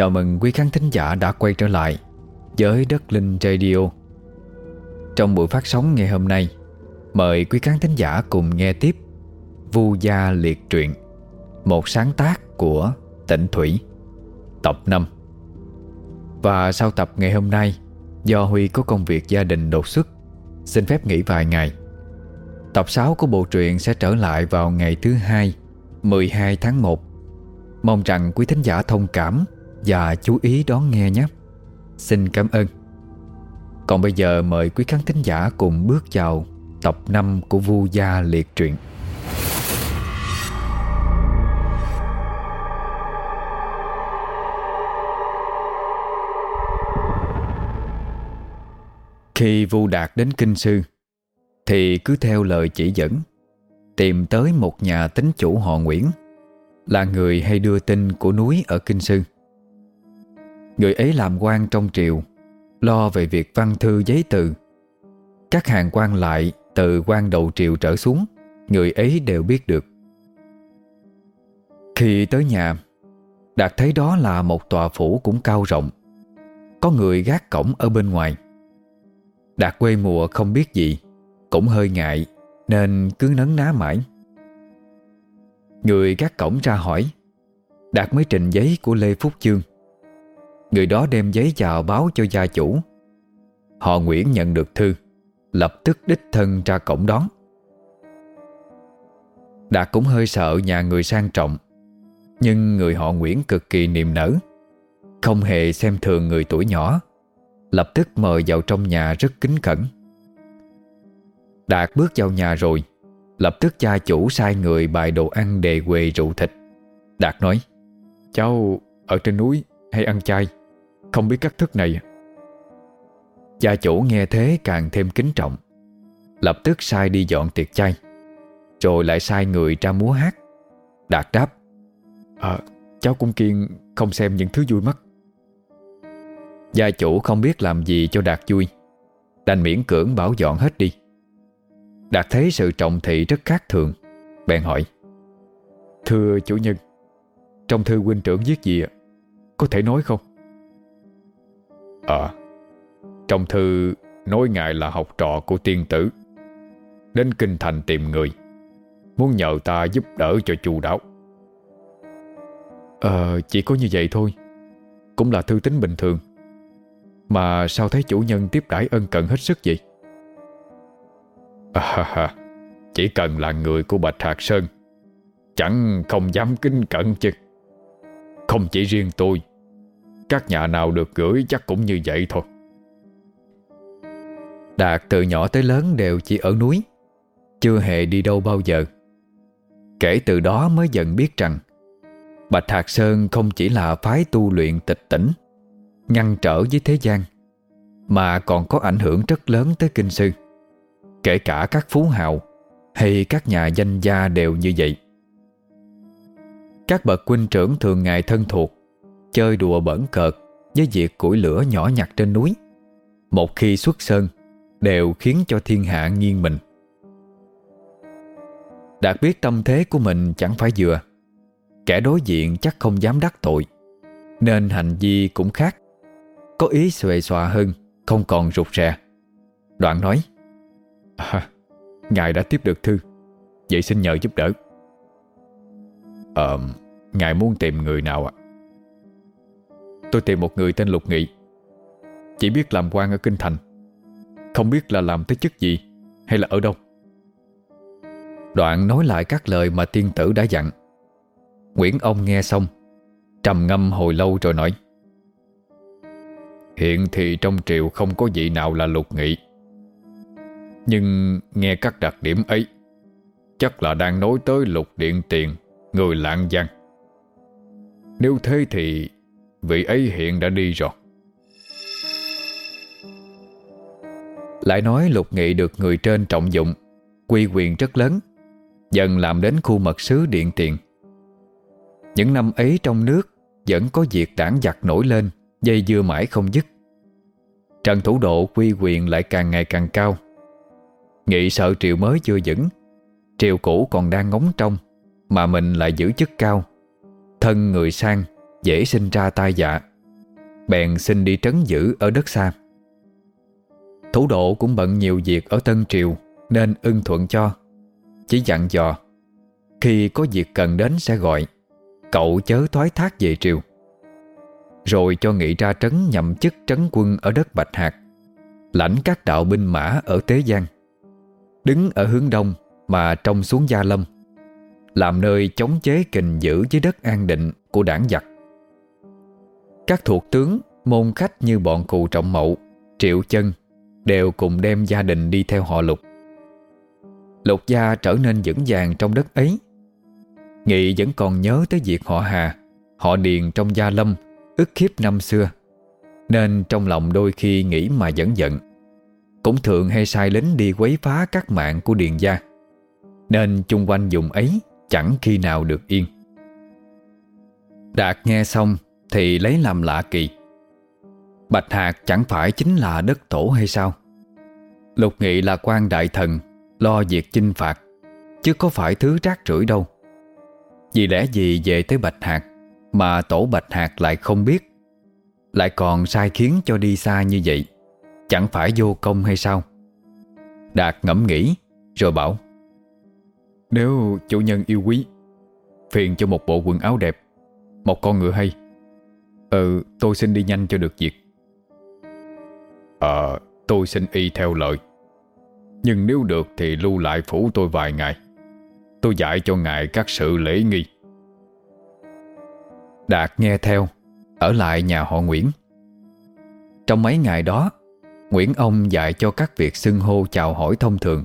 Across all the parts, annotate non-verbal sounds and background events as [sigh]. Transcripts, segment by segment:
Chào mừng quý khán thính giả đã quay trở lại với Đất Linh Radio. Trong buổi phát sóng ngày hôm nay, Mời quý khán thính giả cùng nghe tiếp Vu Gia Liệt Truyện, Một sáng tác của Tịnh Thủy, Tập 5 Và sau tập ngày hôm nay, Do Huy có công việc gia đình đột xuất, Xin phép nghỉ vài ngày. Tập 6 của bộ truyện sẽ trở lại vào ngày thứ hai 12 tháng 1 Mong rằng quý thính giả thông cảm và chú ý đón nghe nhé. Xin cảm ơn. Còn bây giờ mời quý khán thính giả cùng bước vào Tập 5 của Vu Gia Liệt Truyện. Khi Vu Đạt đến Kinh Sư, Thì cứ theo lời chỉ dẫn, Tìm tới một nhà tính chủ họ Nguyễn, Là người hay đưa tin của núi ở Kinh Sư. Người ấy làm quan trong triều, Lo về việc văn thư giấy từ. Các hàng quan lại Từ quan đầu triều trở xuống, Người ấy đều biết được. Khi tới nhà, Đạt thấy đó là một tòa phủ cũng cao rộng, Có người gác cổng ở bên ngoài. Đạt quê mùa không biết gì, Cũng hơi ngại, Nên cứ nấn ná mãi. Người gác cổng ra hỏi, Đạt mới trình giấy của Lê Phúc Chương? Người đó đem giấy chào báo cho gia chủ. Họ Nguyễn nhận được thư, Lập tức đích thân ra cổng đón. Đạt cũng hơi sợ nhà người sang trọng, Nhưng người họ Nguyễn cực kỳ niềm nở, Không hề xem thường người tuổi nhỏ, Lập tức mời vào trong nhà rất kính cẩn. Đạt bước vào nhà rồi, Lập tức gia chủ sai người bài đồ ăn đề quê rượu thịt, Đạt nói, Cháu ở trên núi hay ăn chay? Không biết cách thức này. Gia chủ nghe thế càng thêm kính trọng. Lập tức sai đi dọn tiệc chay. Rồi lại sai người ra múa hát. Đạt đáp À cháu cũng kiên không xem những thứ vui mắt. Gia chủ không biết làm gì cho Đạt vui. Đành miễn cưỡng bảo dọn hết đi. Đạt thấy sự trọng thị rất khác thường, Bèn hỏi, Thưa chủ nhân, Trong thư huynh trưởng viết gì Có thể nói không? À Trong thư nói ngài là học trò của tiên tử Đến kinh thành tìm người Muốn nhờ ta giúp đỡ cho chu đáo. Ờ chỉ có như vậy thôi Cũng là thư tính bình thường. Mà sao thấy chủ nhân tiếp đãi ân cần hết sức vậy? À, chỉ cần là người của Bạch Hạc Sơn Chẳng không dám kính cẩn chứ. Không chỉ riêng tôi các nhà nào được gửi chắc cũng như vậy thôi. Đạt từ nhỏ tới lớn đều chỉ ở núi, Chưa hề đi đâu bao giờ. Kể từ đó mới dần biết rằng, Bạch Hạc Sơn không chỉ là phái tu luyện tịch tỉnh, Ngăn trở với thế gian, Mà còn có ảnh hưởng rất lớn tới kinh sư. Kể cả các phú hào Hay các nhà danh gia đều như vậy. Các bậc huynh trưởng thường ngày thân thuộc Chơi đùa bẩn cợt Với việc củi lửa nhỏ nhặt trên núi. Một khi xuất sơn Đều khiến cho thiên hạ nghiêng mình. Đạt biết tâm thế của mình chẳng phải vừa Kẻ đối diện chắc không dám đắc tội Nên hành vi cũng khác. Có ý xuề xòa hơn Không còn rụt rè. Đoạn nói à, Ngài đã tiếp được thư Vậy xin nhờ giúp đỡ. Ờ Ngài muốn tìm người nào ạ? Tôi tìm một người tên Lục Nghị. Chỉ biết làm quan ở Kinh Thành. Không biết là làm tới chức gì Hay là ở đâu. Đoạn nói lại các lời mà tiên tử đã dặn. Nguyễn ông nghe xong, Trầm ngâm hồi lâu rồi nói, Hiện thì trong triều không có vị nào là lục nghị. Nhưng nghe các đặc điểm ấy, Chắc là đang nói tới lục điện tiền, Người lạng giang. Nếu thế thì Vị ấy hiện đã đi rồi. Lại nói lục nghị được người trên trọng dụng, Quy quyền rất lớn, Dần làm đến khu mật sứ điện tiền. Những năm ấy trong nước Vẫn có việc đảng giặc nổi lên, Dây dưa mãi không dứt. Trần thủ độ quy quyền lại càng ngày càng cao. Nghị sợ triều mới chưa vững, Triều cũ còn đang ngóng trong, Mà mình lại giữ chức cao. Thân người sang Dễ sinh ra tai dạ. Bèn xin đi trấn giữ ở đất xa Thủ độ cũng bận nhiều việc ở Tân Triều, Nên ưng thuận cho. Chỉ dặn dò, Khi có việc cần đến sẽ gọi, Cậu chớ thoái thác về triều. Rồi cho nghị ra trấn nhậm chức trấn quân ở đất Bạch Hạc, Lãnh các đạo binh mã ở Tế Giang. Đứng ở hướng đông Mà trông xuống Gia Lâm, Làm nơi chống chế kình giữ với đất an định của đảng giặc. Các thuộc tướng, Môn khách như bọn cụ trọng mậu, Triệu chân, Đều cùng đem gia đình đi theo họ lục. Lục gia trở nên vững vàng trong đất ấy. Nghị vẫn còn nhớ tới việc họ Hà, Họ Điền trong gia lâm, ức khiếp năm xưa, Nên trong lòng đôi khi nghĩ mà vẫn giận. Cũng thường hay sai lính đi quấy phá các mạng của Điền gia, Nên chung quanh dùng ấy Chẳng khi nào được yên. Đạt nghe xong thì lấy làm lạ kỳ. Bạch Hạc chẳng phải chính là đất tổ hay sao? Lục Nghị là quan đại thần, Lo việc chinh phạt, Chứ có phải thứ rác rưởi đâu. Vì lẽ gì về tới Bạch Hạc Mà tổ Bạch Hạc lại không biết? Lại còn sai khiến cho đi xa như vậy, Chẳng phải vô công hay sao? Đạt ngẫm nghĩ, Rồi bảo, Nếu chủ nhân yêu quý, Phiền cho một bộ quần áo đẹp, Một con ngựa hay Ừ tôi xin đi nhanh cho được việc. Ờ tôi xin y theo lời. Nhưng nếu được thì lưu lại phủ tôi vài ngày. Tôi dạy cho ngài các sự lễ nghi. Đạt nghe theo. Ở lại nhà họ Nguyễn. Trong mấy ngày đó, Nguyễn ông dạy cho các việc xưng hô chào hỏi thông thường,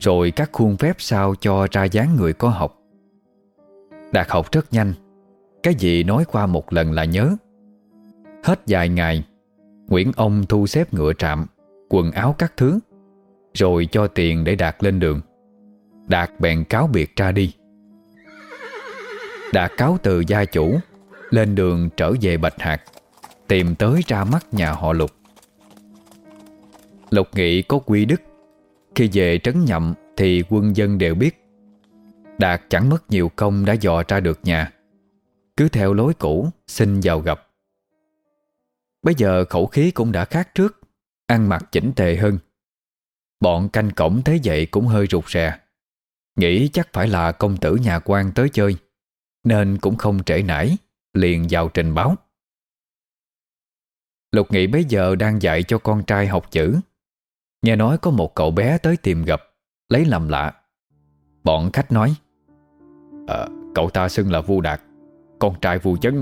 Rồi các khuôn phép sao cho ra dáng người có học. Đạt học rất nhanh. Cái gì nói qua một lần là nhớ. Hết vài ngày, Nguyễn ông thu xếp ngựa trạm, Quần áo các thứ, Rồi cho tiền để Đạt lên đường. Đạt bèn cáo biệt ra đi. Đạt cáo từ gia chủ, Lên đường trở về Bạch Hạc, Tìm tới ra mắt nhà họ Lục. Lục Nghị có quy đức, Khi về trấn nhậm Thì quân dân đều biết. Đạt chẳng mất nhiều công đã dò ra được nhà. Cứ theo lối cũ Xin vào gặp. Bây giờ khẩu khí cũng đã khác trước Ăn mặc chỉnh tề hơn. Bọn canh cổng thấy vậy cũng hơi rụt rè. Nghĩ chắc phải là công tử nhà quan tới chơi Nên cũng không trễ nải Liền vào trình báo. Lục Nghị bấy giờ đang dạy cho con trai học chữ. Nghe nói có một cậu bé tới tìm gặp Lấy làm lạ. Bọn khách nói à, Cậu ta xưng là Vu Đạt. Con trai vua Chấn.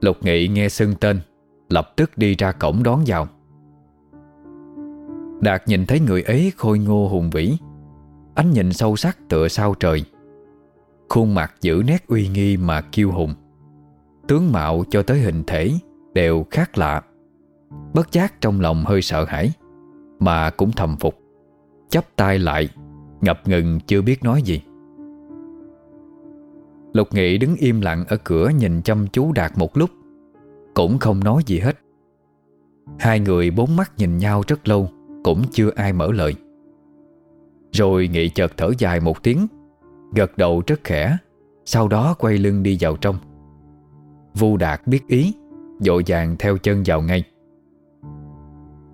Lục Nghị nghe xưng tên, Lập tức đi ra cổng đón vào. Đạt nhìn thấy người ấy khôi ngô hùng vĩ, Ánh nhìn sâu sắc tựa sao trời. Khuôn mặt giữ nét uy nghi mà kiêu hùng. Tướng mạo cho tới hình thể Đều khác lạ. Bất giác trong lòng hơi sợ hãi, Mà cũng thầm phục. Chắp tay lại, Ngập ngừng chưa biết nói gì. Lục Nghị đứng im lặng ở cửa nhìn chăm chú Đạt một lúc. Cũng không nói gì hết. Hai người bốn mắt nhìn nhau rất lâu, Cũng chưa ai mở lời. Rồi Nghị chợt thở dài một tiếng, Gật đầu rất khẽ, Sau đó quay lưng đi vào trong. Vu Đạt biết ý Dội vàng theo chân vào ngay.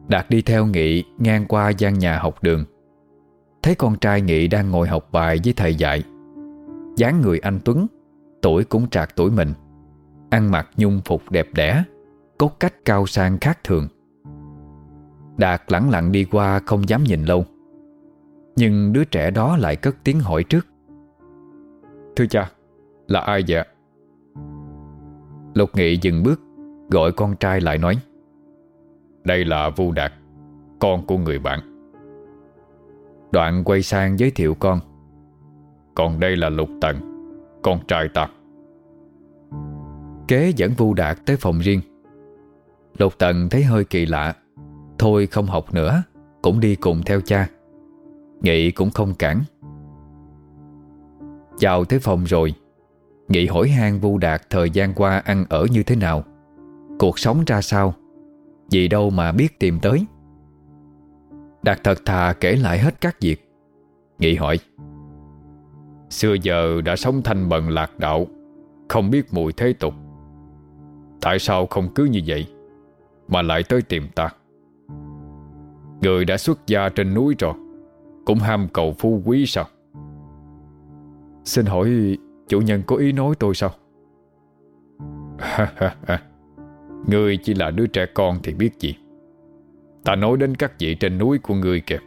Đạt đi theo Nghị ngang qua gian nhà học đường. Thấy con trai Nghị đang ngồi học bài với thầy dạy dáng người anh Tuấn, Tuổi cũng trạc tuổi mình. Ăn mặc nhung phục đẹp đẽ, Cốt cách cao sang khác thường. Đạt lẳng lặng đi qua không dám nhìn lâu. Nhưng đứa trẻ đó lại cất tiếng hỏi trước. Thưa cha, Là ai vậy? Lục Nghị dừng bước, Gọi con trai lại nói, Đây là Vu Đạt, Con của người bạn. Đoạn quay sang giới thiệu con. Còn đây là Lục Tần Con trai ta. Kế dẫn Vu Đạt tới phòng riêng. Lục Tần thấy hơi kỳ lạ. Thôi không học nữa, Cũng đi cùng theo cha. Nghị cũng không cản. Chào tới phòng rồi. Nghị hỏi han Vu Đạt thời gian qua ăn ở như thế nào. Cuộc sống ra sao? Vì đâu mà biết tìm tới? Đạt thật thà kể lại hết các việc. Nghị hỏi. Xưa giờ đã sống thanh bần lạc đạo, Không biết mùi thế tục. Tại sao không cứ như vậy Mà lại tới tìm ta? Người đã xuất gia trên núi rồi, Cũng ham cầu phú quý sao? Xin hỏi chủ nhân có ý nói tôi sao? [laughs] Ngươi chỉ là đứa trẻ con thì biết gì? Ta nói đến các vị trên núi của ngươi kìa.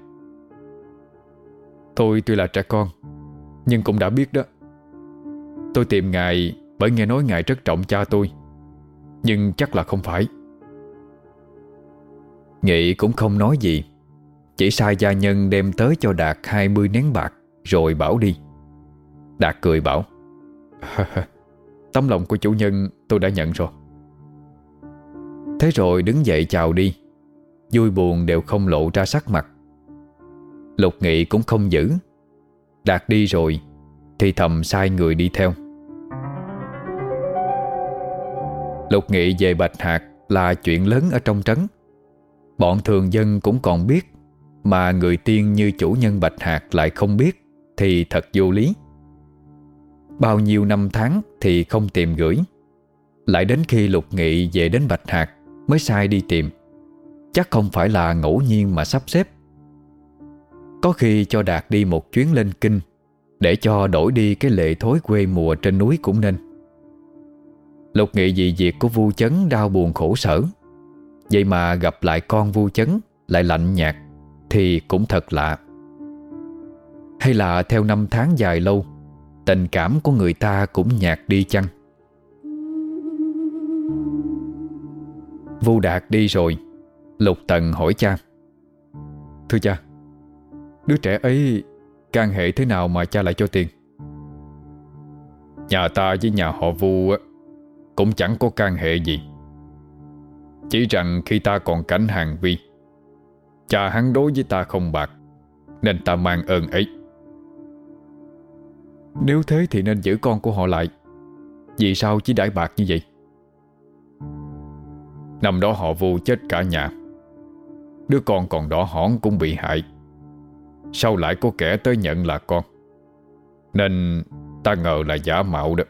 Tôi tuy là trẻ con nhưng cũng đã biết đó. Tôi tìm ngài bởi nghe nói ngài rất trọng cha tôi. Nhưng chắc là không phải. Nghị cũng không nói gì. Chỉ sai gia nhân đem tới cho Đạt 20 nén bạc, Rồi bảo đi. Đạt cười bảo, [laughs] Tấm lòng của chủ nhân tôi đã nhận rồi. Thế rồi đứng dậy chào đi. Vui buồn đều không lộ ra sắc mặt. Lục nghị cũng không giữ. Đạt đi rồi, Thì thầm sai người đi theo. Lục nghị về Bạch Hạc Là chuyện lớn ở trong trấn. Bọn thường dân cũng còn biết, Mà người tiên như chủ nhân Bạch Hạc Lại không biết, Thì thật vô lý. Bao nhiêu năm tháng Thì không tìm gửi. Lại đến khi Lục Nghị về đến Bạch Hạc Mới sai đi tìm. Chắc không phải là ngẫu nhiên mà sắp xếp. Có khi cho Đạt đi một chuyến lên kinh, Để cho đổi đi cái lệ thối quê mùa trên núi cũng nên. Lục nghị dị việc của vu chấn đau buồn khổ sở, Vậy mà gặp lại con vu chấn Lại lạnh nhạt Thì cũng thật lạ. Hay là theo năm tháng dài lâu, Tình cảm của người ta cũng nhạt đi chăng? Vu Đạt đi rồi, Lục Tần hỏi cha. Thưa cha Đứa trẻ ấy can hệ thế nào mà cha lại cho tiền? Nhà ta với nhà họ Vu Cũng chẳng có can hệ gì. Chỉ rằng khi ta còn cảnh hàng vi, Cha hắn đối với ta không bạc, Nên ta mang ơn ấy. Nếu thế thì nên giữ con của họ lại. Vì sao chỉ đãi bạc như vậy? Năm đó họ vu chết cả nhà. Đứa con còn đỏ hỏn cũng bị hại. Sau lại có kẻ tới nhận là con. Nên ta ngờ là giả mạo đó.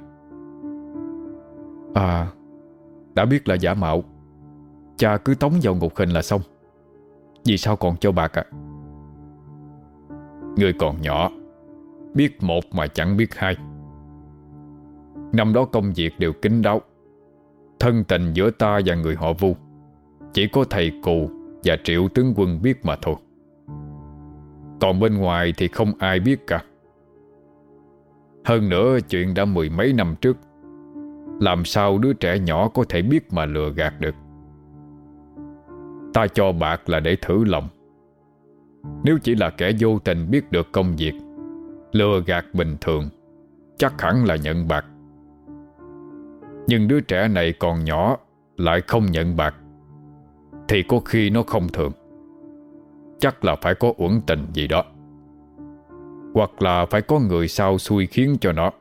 À Đã biết là giả mạo. Cha cứ tống vào ngục hình là xong. Vì sao còn cho bạc à Người còn nhỏ, Biết một mà chẳng biết hai. Năm đó công việc đều kín đáo. Thân tình giữa ta và người họ vu, Chỉ có thầy cù Và triệu tướng quân biết mà thôi. Còn bên ngoài thì không ai biết cả. Hơn nữa, chuyện đã mười mấy năm trước. Làm sao đứa trẻ nhỏ có thể biết mà lừa gạt được? Ta cho bạc là để thử lòng. Nếu chỉ là kẻ vô tình biết được công việc, Lừa gạt bình thường, Chắc hẳn là nhận bạc. Nhưng đứa trẻ này còn nhỏ, Lại không nhận bạc, Thì có khi nó không thường. Chắc là phải có uẩn tình gì đó. Hoặc là phải có người sao xui khiến cho nó.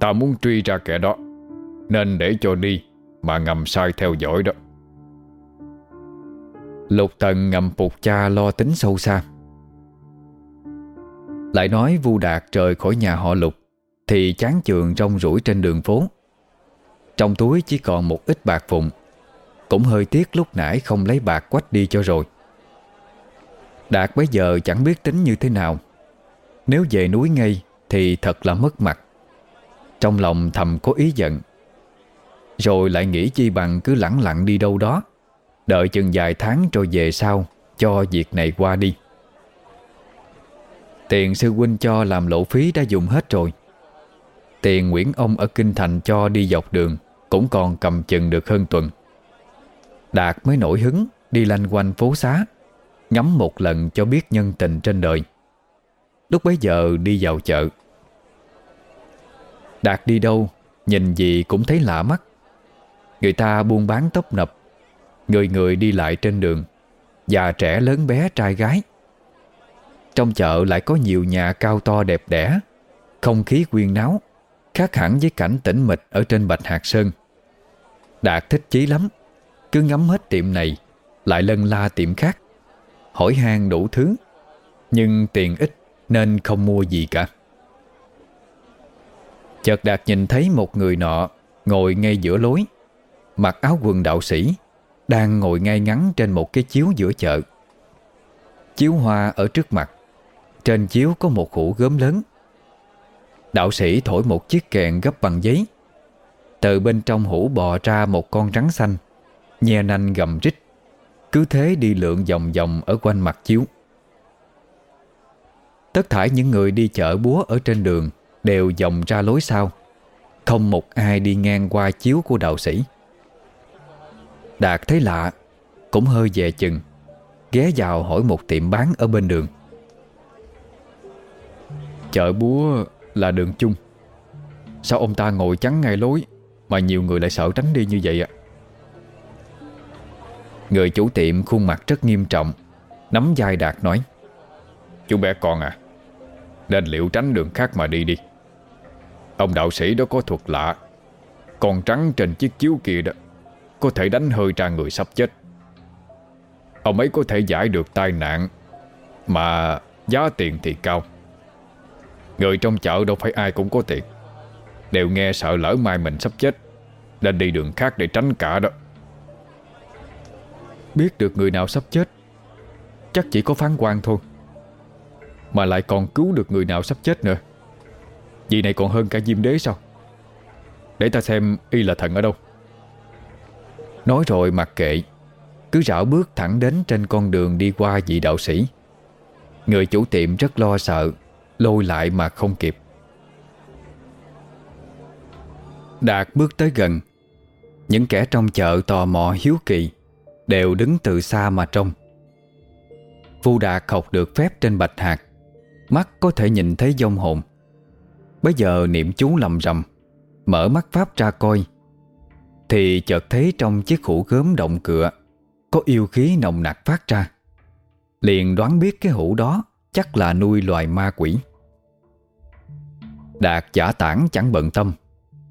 Ta muốn truy ra kẻ đó, Nên để cho đi Mà ngầm sai theo dõi đó. Lục Tần ngầm phục cha lo tính sâu xa. Lại nói Vu Đạt rời khỏi nhà họ Lục, Thì chán chường rong rủi trên đường phố. Trong túi chỉ còn một ít bạc vụn, Cũng hơi tiếc lúc nãy không lấy bạc quách đi cho rồi. Đạt bấy giờ chẳng biết tính như thế nào. Nếu về núi ngay Thì thật là mất mặt. Trong lòng thầm có ý giận. Rồi lại nghĩ chi bằng cứ lẳng lặng đi đâu đó. Đợi chừng vài tháng rồi về sau, Cho việc này qua đi. Tiền sư huynh cho làm lộ phí đã dùng hết rồi. Tiền Nguyễn ông ở Kinh Thành cho đi dọc đường, Cũng còn cầm chừng được hơn tuần. Đạt mới nổi hứng, Đi lanh quanh phố xá. Ngắm một lần cho biết nhân tình trên đời. Lúc bấy giờ đi vào chợ. Đạt đi đâu, Nhìn gì cũng thấy lạ mắt. Người ta buôn bán tấp nập. Người người đi lại trên đường. Già trẻ lớn bé trai gái. Trong chợ lại có nhiều nhà cao to đẹp đẽ. Không khí quyên náo, Khác hẳn với cảnh tĩnh mịch Ở trên Bạch Hạc Sơn. Đạt thích chí lắm. Cứ ngắm hết tiệm này, Lại lân la tiệm khác. Hỏi han đủ thứ, Nhưng tiền ít nên không mua gì cả. Chợt Đạt nhìn thấy một người nọ Ngồi ngay giữa lối, Mặc áo quần đạo sĩ, Đang ngồi ngay ngắn trên một cái chiếu giữa chợ. Chiếu hoa ở trước mặt, Trên chiếu có một hũ gốm lớn. Đạo sĩ thổi một chiếc kèn gấp bằng giấy. Từ bên trong hũ bò ra một con rắn xanh Nhe nanh gầm rít. Cứ thế đi lượn vòng vòng ở quanh mặt chiếu. Tất thải những người đi chợ búa ở trên đường Đều dòng ra lối sau. Không một ai đi ngang qua chiếu của đạo sĩ. Đạt thấy lạ, Cũng hơi về chừng, Ghé vào hỏi một tiệm bán ở bên đường. Chợ búa là đường chung. Sao ông ta ngồi chắn ngay lối Mà nhiều người lại sợ tránh đi như vậy ạ? Người chủ tiệm khuôn mặt rất nghiêm trọng, Nắm vai Đạt nói, Chú bé con à Nên liệu tránh đường khác mà đi đi. Ông đạo sĩ đó có thuật lạ, Con trắng trên chiếc chiếu kia đó, Có thể đánh hơi ra người sắp chết. Ông ấy có thể giải được tai nạn, Mà giá tiền thì cao. Người trong chợ đâu phải ai cũng có tiền. Đều nghe sợ lỡ mai mình sắp chết, Nên đi đường khác để tránh cả đó. Biết được người nào sắp chết. Chắc chỉ có phán quan thôi, Mà lại còn cứu được người nào sắp chết nữa. Vì này còn hơn cả diêm đế sao? Để ta xem y là thần ở đâu. Nói rồi mặc kệ, Cứ rảo bước thẳng đến trên con đường đi qua vị đạo sĩ. Người chủ tiệm rất lo sợ, Lôi lại mà không kịp. Đạt bước tới gần, Những kẻ trong chợ tò mò hiếu kỳ. Đều đứng từ xa mà trông. Vu Đạt học được phép trên bạch hạt Mắt có thể nhìn thấy dông hồn. Bây giờ niệm chú lầm rầm, Mở mắt pháp ra coi, Thì chợt thấy trong chiếc hũ gớm động cửa Có yêu khí nồng nặc phát ra. Liền đoán biết cái hũ đó Chắc là nuôi loài ma quỷ. Đạt giả tản chẳng bận tâm,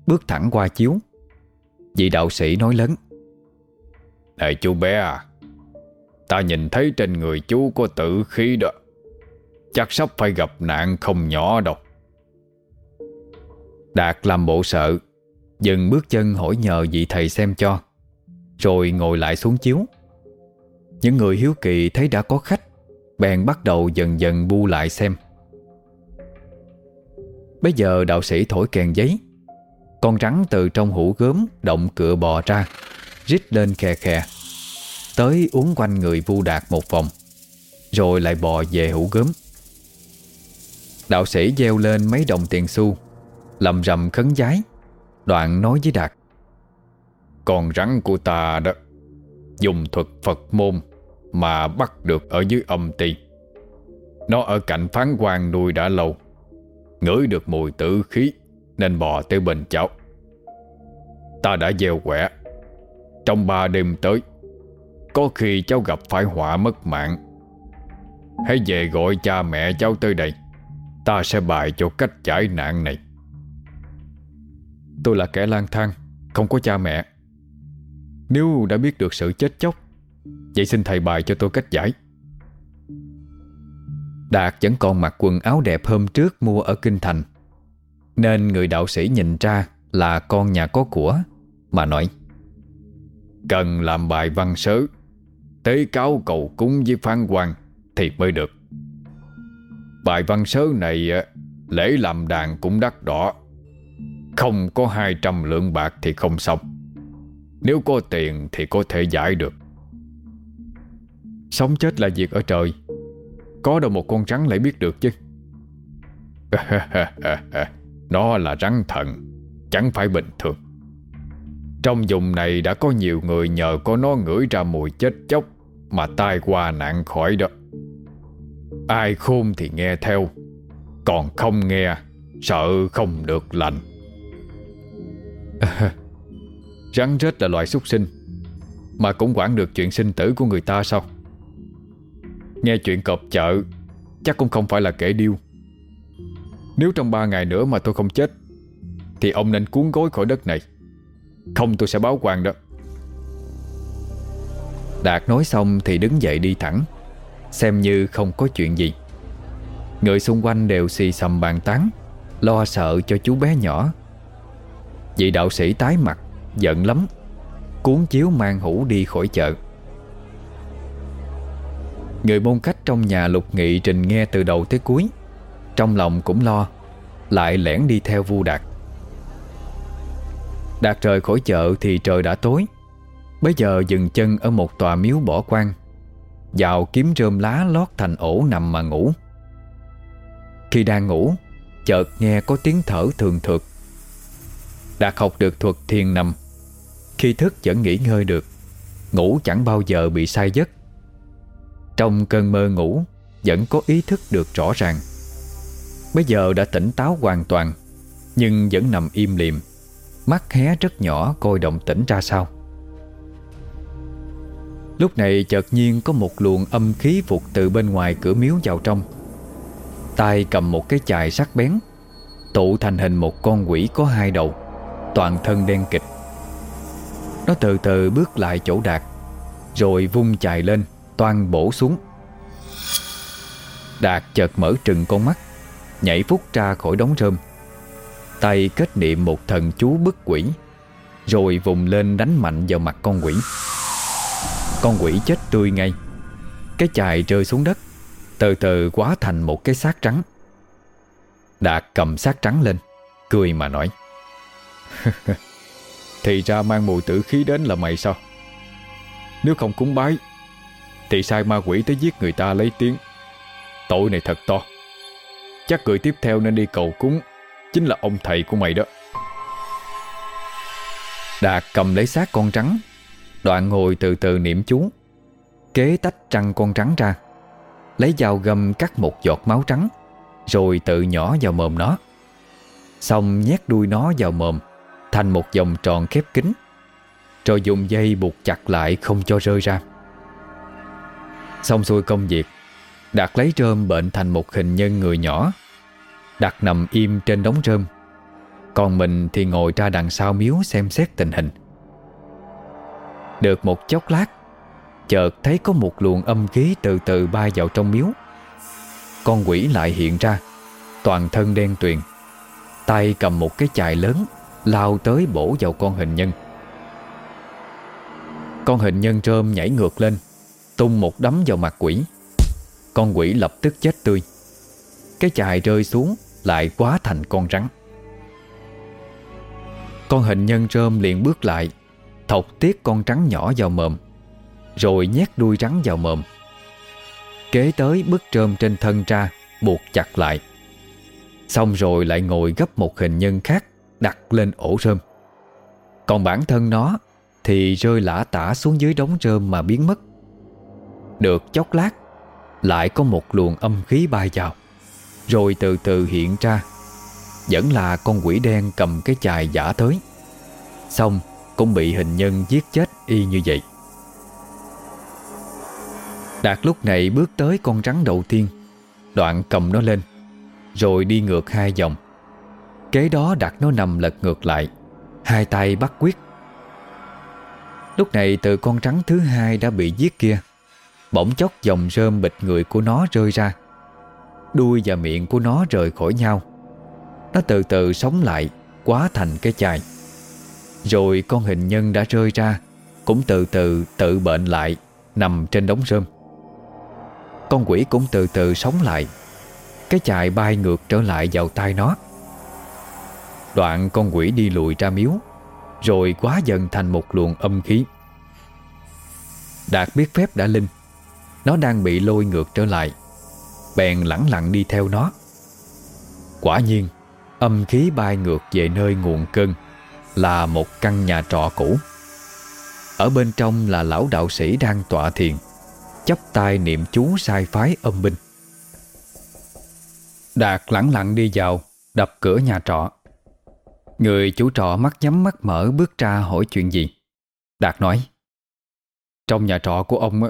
Bước thẳng qua chiếu. Vị đạo sĩ nói lớn này chú bé à Ta nhìn thấy trên người chú có tử khí đó. Chắc sắp phải gặp nạn không nhỏ đâu. Đạt làm bộ sợ, Dừng bước chân hỏi nhờ vị thầy xem cho, Rồi ngồi lại xuống chiếu. Những người hiếu kỳ thấy đã có khách, Bèn bắt đầu dần dần bu lại xem. Bây giờ đạo sĩ thổi kèn giấy, Con rắn từ trong hũ gớm Động cựa bò ra. Rít lên khe khe. Tới uống quanh người vu đạt một vòng, Rồi lại bò về hũ gớm. Đạo sĩ gieo lên mấy đồng tiền xu, Lầm rầm khấn giái, Đoạn nói với Đạt. Con rắn của ta đó, Dùng thuật Phật môn Mà bắt được ở dưới âm ti. Nó ở cạnh phán quan nuôi đã lâu, Ngửi được mùi tử khí Nên bò tới bên cháu. Ta đã gieo quẻ trong ba đêm tới. Có khi cháu gặp phải họa mất mạng. Hãy về gọi cha mẹ cháu tới đây. Ta sẽ bài cho cách giải nạn này. Tôi là kẻ lang thang, Không có cha mẹ. Nếu đã biết được sự chết chóc, Vậy xin thầy bài cho tôi cách giải. Đạt vẫn còn mặc quần áo đẹp hôm trước mua ở Kinh Thành. Nên người đạo sĩ nhìn ra là con nhà có của, Mà nói Cần làm bài văn sớ, Tế cáo cầu cúng với phán quan Thì mới được. Bài văn sớ này ờ, Lễ làm đàn cũng đắt đỏ. Không có 200 lượng bạc thì không xong. Nếu có tiền thì có thể giải được. Sống chết là việc ở trời. Có đâu một con rắn lại biết được chứ. [laughs] Nó là rắn thần, Chẳng phải bình thường. Trong vùng này đã có nhiều người nhờ có nó ngửi ra mùi chết chóc Mà tai qua nạn khỏi đó. Ai khôn thì nghe theo, Còn không nghe, Sợ không được lành. [laughs] Rắn rết là loại súc sinh, Mà cũng quản được chuyện sinh tử của người ta sao? Nghe chuyện cọp chợ, Chắc cũng không phải là kẻ điêu. Nếu trong ba ngày nữa mà tôi không chết, Thì ông nên cuốn gối khỏi đất này. Không, tôi sẽ báo quan đó. Đạt nói xong thì đứng dậy đi thẳng, Xem như không có chuyện gì. Người xung quanh đều xì xầm bàn tán, Lo sợ cho chú bé nhỏ. Vị đạo sĩ tái mặt, Giận lắm, Cuốn chiếu mang hũ đi khỏi chợ. Người môn khách trong nhà lục nghị trình nghe từ đầu tới cuối, Trong lòng cũng lo, Lại lẻn đi theo vu đạt. Đạt rời khỏi chợ thì trời đã tối. Bây giờ dừng chân ở một tòa miếu bỏ quan dạo kiếm rơm lá lót thành ổ nằm mà ngủ. Khi đang ngủ, Chợt nghe có tiếng thở thường thượt. Đạt học được thuật thiền nằm. Khi thức vẫn nghỉ ngơi được, Ngủ chẳng bao giờ bị say giấc. Trong cơn mơ ngủ, Vẫn có ý thức được rõ ràng. Bây giờ đã tỉnh táo hoàn toàn, Nhưng vẫn nằm im liềm. Mắt hé rất nhỏ coi động tĩnh ra sao. Lúc này chợt nhiên có một luồng âm khí vụt từ bên ngoài cửa miếu vào trong. Tay cầm một cái chài sắc bén, Tụ thành hình một con quỷ có hai đầu, Toàn thân đen kịch. Nó từ từ bước lại chỗ đạt, Rồi vung chài lên, Toan bổ xuống. Đạt chợt mở trừng con mắt, Nhảy phút ra khỏi đống rơm. Tay kết niệm một thần chú bức quỷ, Rồi vùng lên đánh mạnh vào mặt con quỷ. Con quỷ chết tươi ngay. Cái chài rơi xuống đất, Từ từ quá thành một cái xác trắng. Đạt cầm xác trắng lên, Cười mà nói, [laughs] Thì ra mang mùi tử khí đến là mày sao? Nếu không cúng bái, Thì sai ma quỷ tới giết người ta lấy tiếng. Tội này thật to. Chắc người tiếp theo nên đi cầu cúng. Chính là ông thầy của mày đó. Đạt cầm lấy xác con trắng, Đoạn ngồi từ từ niệm chú, Kế tách trăng con trắng ra, Lấy dao găm cắt một giọt máu trắng, Rồi tự nhỏ vào mồm nó. Xong nhét đuôi nó vào mồm, Thành một vòng tròn khép kín, Rồi dùng dây buộc chặt lại Không cho rơi ra. Xong xuôi công việc, Đạt lấy rơm bệnh thành một hình nhân người nhỏ Đặt nằm im trên đống rơm. Còn mình thì ngồi ra đằng sau miếu xem xét tình hình. Được một chốc lát, Chợt thấy có một luồng âm khí từ từ bay vào trong miếu. Con quỷ lại hiện ra, Toàn thân đen tuyền, Tay cầm một cái chài lớn, Lao tới bổ vào con hình nhân. Con hình nhân rơm nhảy ngược lên, Tung một đấm vào mặt quỷ. Con quỷ lập tức chết tươi. Cái chài rơi xuống lại quá thành con rắn. Con hình nhân rơm liền bước lại, Thọc tiết con rắn nhỏ vào mồm, Rồi nhét đuôi rắn vào mồm. Kế tới bức rơm trên thân ra, Buộc chặt lại. Xong rồi lại ngồi gấp một hình nhân khác, Đặt lên ổ rơm. Còn bản thân nó Thì rơi lả tả xuống dưới đống rơm mà biến mất. Được chốc lát, Lại có một luồng âm khí bay vào rồi từ từ hiện ra. Vẫn là con quỷ đen cầm cái chài giả tới. Xong, cũng bị hình nhân giết chết y như vậy. Đạt lúc này bước tới con rắn đầu tiên. Đoạn cầm nó lên, Rồi đi ngược hai vòng. Kế đó đặt nó nằm lật ngược lại, Hai tay bắt quyết. Lúc này từ con rắn thứ hai đã bị giết kia, Bỗng chốc dòng rơm bịch người của nó rơi ra. Đuôi và miệng của nó rời khỏi nhau. Nó từ từ sống lại, Quá thành cái chài Rồi con hình nhân đã rơi ra, Cũng từ từ tự bệnh lại, Nằm trên đống rơm. Con quỷ cũng từ từ sống lại. Cái chài bay ngược trở lại vào tay nó. Đoạn con quỷ đi lùi ra miếu, Rồi quá dần thành một luồng âm khí. Đạt biết phép đã linh, Nó đang bị lôi ngược trở lại. Bèn lẳng lặng đi theo nó. Quả nhiên, Âm khí bay ngược về nơi nguồn cơn Là một căn nhà trọ cũ. Ở bên trong là lão đạo sĩ đang tọa thiền, chắp tay niệm chú sai phái âm binh. Đạt lẳng lặng đi vào, Đập cửa nhà trọ. Người chủ trọ mắt nhắm mắt mở bước ra hỏi chuyện gì? Đạt nói, Trong nhà trọ của ông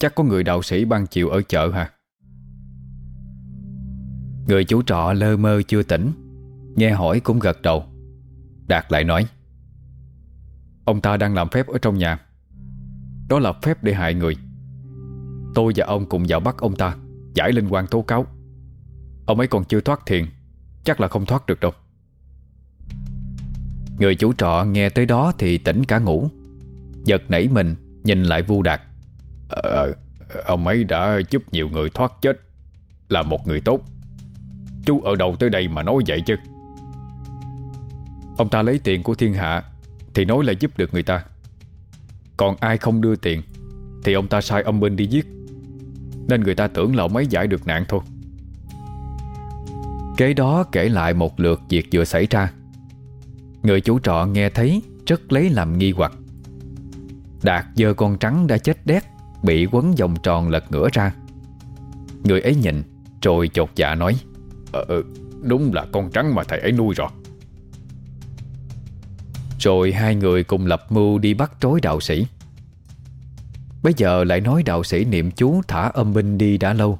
Chắc có người đạo sĩ ban chiều ở chợ hả? Người chủ trọ lơ mơ chưa tỉnh Nghe hỏi cũng gật đầu. Đạt lại nói Ông ta đang làm phép ở trong nhà. Đó là phép để hại người. Tôi và ông cùng vào bắt ông ta Giải linh quan tố cáo. Ông ấy còn chưa thoát thiền Chắc là không thoát được đâu. Người chủ trọ nghe tới đó thì tỉnh cả ngủ. Giật nảy mình Nhìn lại Vu Đạt. Ờ, ờ Ông ấy đã giúp nhiều người thoát chết Là một người tốt. Chú ở đâu tới đây mà nói vậy chứ? Ông ta lấy tiền của thiên hạ Thì nói là giúp được người ta. Còn ai không đưa tiền Thì ông ta sai âm bên đi giết. Nên người ta tưởng là ông ấy giải được nạn thôi. Kế đó kể lại một lượt việc vừa xảy ra. Người chủ trọ nghe thấy, Rất lấy làm nghi hoặc. Đạt dơ con trắng đã chết đét, Bị quấn vòng tròn lật ngửa ra. Người ấy nhìn, Rồi chột dạ nói. Ờ, ờ, đúng là con trắng mà thầy ấy nuôi rồi. Rồi hai người cùng lập mưu đi bắt trối đạo sĩ. Bây giờ lại nói đạo sĩ niệm chú thả âm binh đi đã lâu.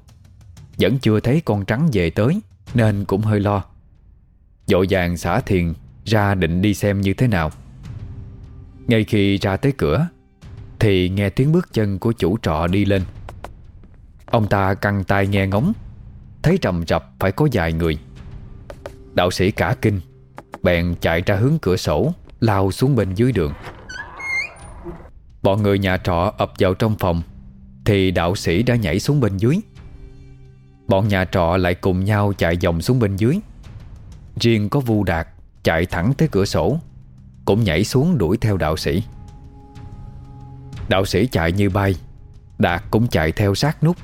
Vẫn chưa thấy con trắng về tới Nên cũng hơi lo. Dội vàng xả thiền ra định đi xem như thế nào. Ngay khi ra tới cửa Thì nghe tiếng bước chân của chủ trọ đi lên. Ông ta căng tay nghe ngóng. Thấy trầm rập phải có vài người. Đạo sĩ cả kinh, Bèn chạy ra hướng cửa sổ, Lao xuống bên dưới đường. Bọn người nhà trọ ập vào trong phòng, Thì đạo sĩ đã nhảy xuống bên dưới. Bọn nhà trọ lại cùng nhau chạy vòng xuống bên dưới. Riêng có Vu Đạt Chạy thẳng tới cửa sổ, Cũng nhảy xuống đuổi theo đạo sĩ. Đạo sĩ chạy như bay, Đạt cũng chạy theo sát nút.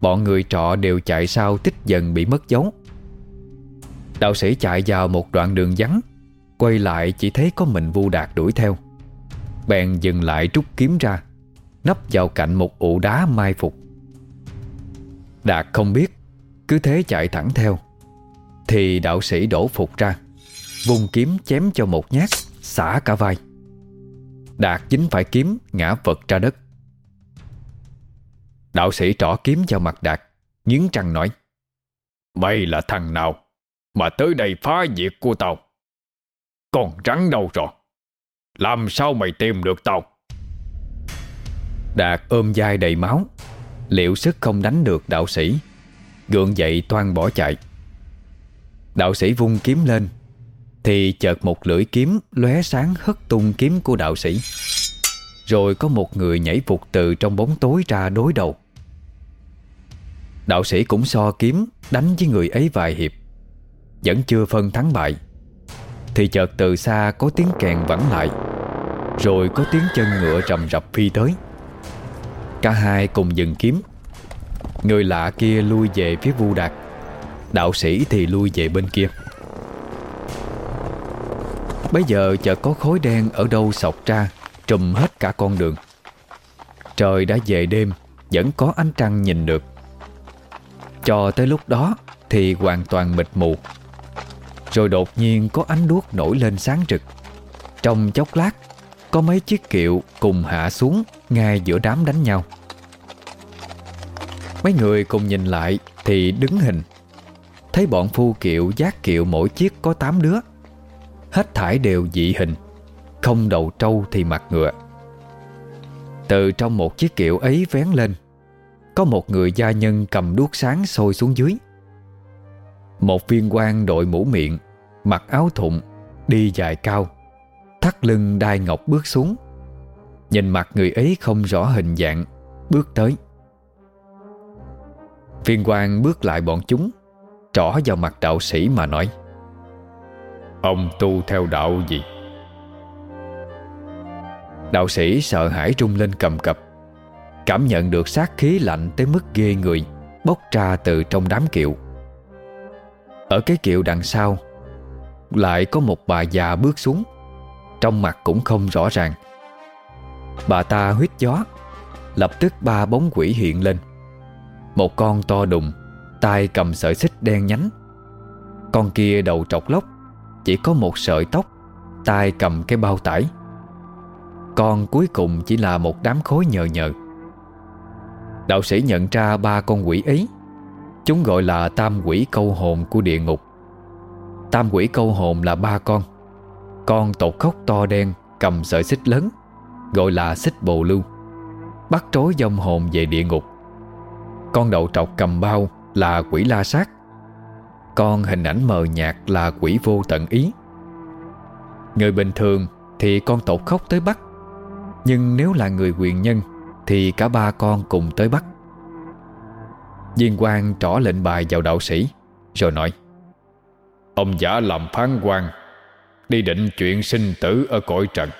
Bọn người trọ đều chạy sau tích dần bị mất dấu. Đạo sĩ chạy vào một đoạn đường vắng, Quay lại chỉ thấy có mình Vu Đạt đuổi theo. Bèn dừng lại rút kiếm ra, Nấp vào cạnh một ụ đá mai phục. Đạt không biết, Cứ thế chạy thẳng theo. Thì đạo sĩ đổ phục ra Vùng kiếm chém cho một nhát, Xả cả vai. Đạt dính phải kiếm, ngã vật ra đất. Đạo sĩ trỏ kiếm vào mặt Đạt, Nghiến trăng nói, Mày là thằng nào Mà tới đây phá việc của tao? Còn rắn đâu rồi? Làm sao mày tìm được tao? Đạt ôm vai đầy máu Liệu sức không đánh được đạo sĩ, Gượng dậy toan bỏ chạy. Đạo sĩ vung kiếm lên, Thì chợt một lưỡi kiếm lóe sáng hất tung kiếm của đạo sĩ. Rồi có một người nhảy phục từ trong bóng tối ra đối đầu. Đạo sĩ cũng so kiếm, Đánh với người ấy vài hiệp. Vẫn chưa phân thắng bại. Thì chợt từ xa có tiếng kèn vẳng lại. Rồi có tiếng chân ngựa rầm rập phi tới. Cả hai cùng dừng kiếm. Người lạ kia lui về phía vu đạt. Đạo sĩ thì lui về bên kia. Bây giờ chợt có khối đen ở đâu sọc ra. Trùm hết cả con đường. Trời đã về đêm, Vẫn có ánh trăng nhìn được. Cho tới lúc đó Thì hoàn toàn mịt mù. Rồi đột nhiên có ánh đuốc nổi lên sáng rực. Trong chốc lát, Có mấy chiếc kiệu cùng hạ xuống Ngay giữa đám đánh nhau. Mấy người cùng nhìn lại Thì đứng hình. Thấy bọn phu kiệu giác kiệu mỗi chiếc có 8 đứa. Hết thải đều dị hình. Không đầu trâu thì mặt ngựa. Từ trong một chiếc kiệu ấy vén lên, Có một người gia nhân cầm đuốc sáng sôi xuống dưới. Một viên quan đội mũ miệng, Mặc áo thụng, Đi dài cao, Thắt lưng đai ngọc bước xuống. Nhìn mặt người ấy không rõ hình dạng, Bước tới. Viên quan bước lại bọn chúng, Trỏ vào mặt đạo sĩ mà nói, Ông tu theo đạo gì? Đạo sĩ sợ hãi trung lên cầm cập, Cảm nhận được sát khí lạnh tới mức ghê người, Bốc ra từ trong đám kiệu. Ở cái kiệu đằng sau, Lại có một bà già bước xuống, Trong mặt cũng không rõ ràng. Bà ta huyết gió, Lập tức ba bóng quỷ hiện lên. Một con to đùng, tay cầm sợi xích đen nhánh. Con kia đầu trọc lóc, Chỉ có một sợi tóc, tay cầm cái bao tải. Con cuối cùng chỉ là một đám khối nhờ nhờ. Đạo sĩ nhận ra ba con quỷ ấy. Chúng gọi là tam quỷ câu hồn của địa ngục. Tam quỷ câu hồn là ba con. Con tột khóc to đen, Cầm sợi xích lớn, Gọi là xích bồ lưu, Bắt trối dông hồn về địa ngục. Con đậu trọc cầm bao là quỷ la sát. Con hình ảnh mờ nhạt là quỷ vô tận ý. Người bình thường thì con tột khóc tới bắt. Nhưng nếu là người quyền nhân, Thì cả ba con cùng tới bắt Viên quan trỏ lệnh bài vào đạo sĩ, Rồi nói, Ông giả làm phán quan, Đi định chuyện sinh tử ở cõi trần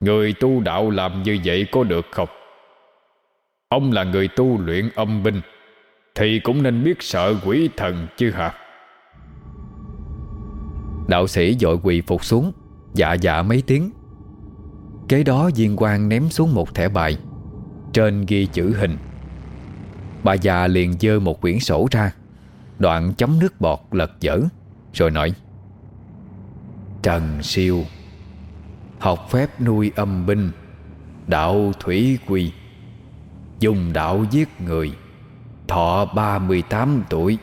Người tu đạo làm như vậy có được không? Ông là người tu luyện âm binh, Thì cũng nên biết sợ quỷ thần chứ hả? Đạo sĩ dội quỳ phục xuống Dạ dạ mấy tiếng Kế đó viên quan ném xuống một thẻ bài. Trên ghi chữ hình. Bà già liền dơ một quyển sổ ra. Đoạn chấm nước bọt lật dở, Rồi nói, Trần siêu, Học phép nuôi âm binh, Đạo thủy quy, Dùng đạo giết người, Thọ 38 tuổi,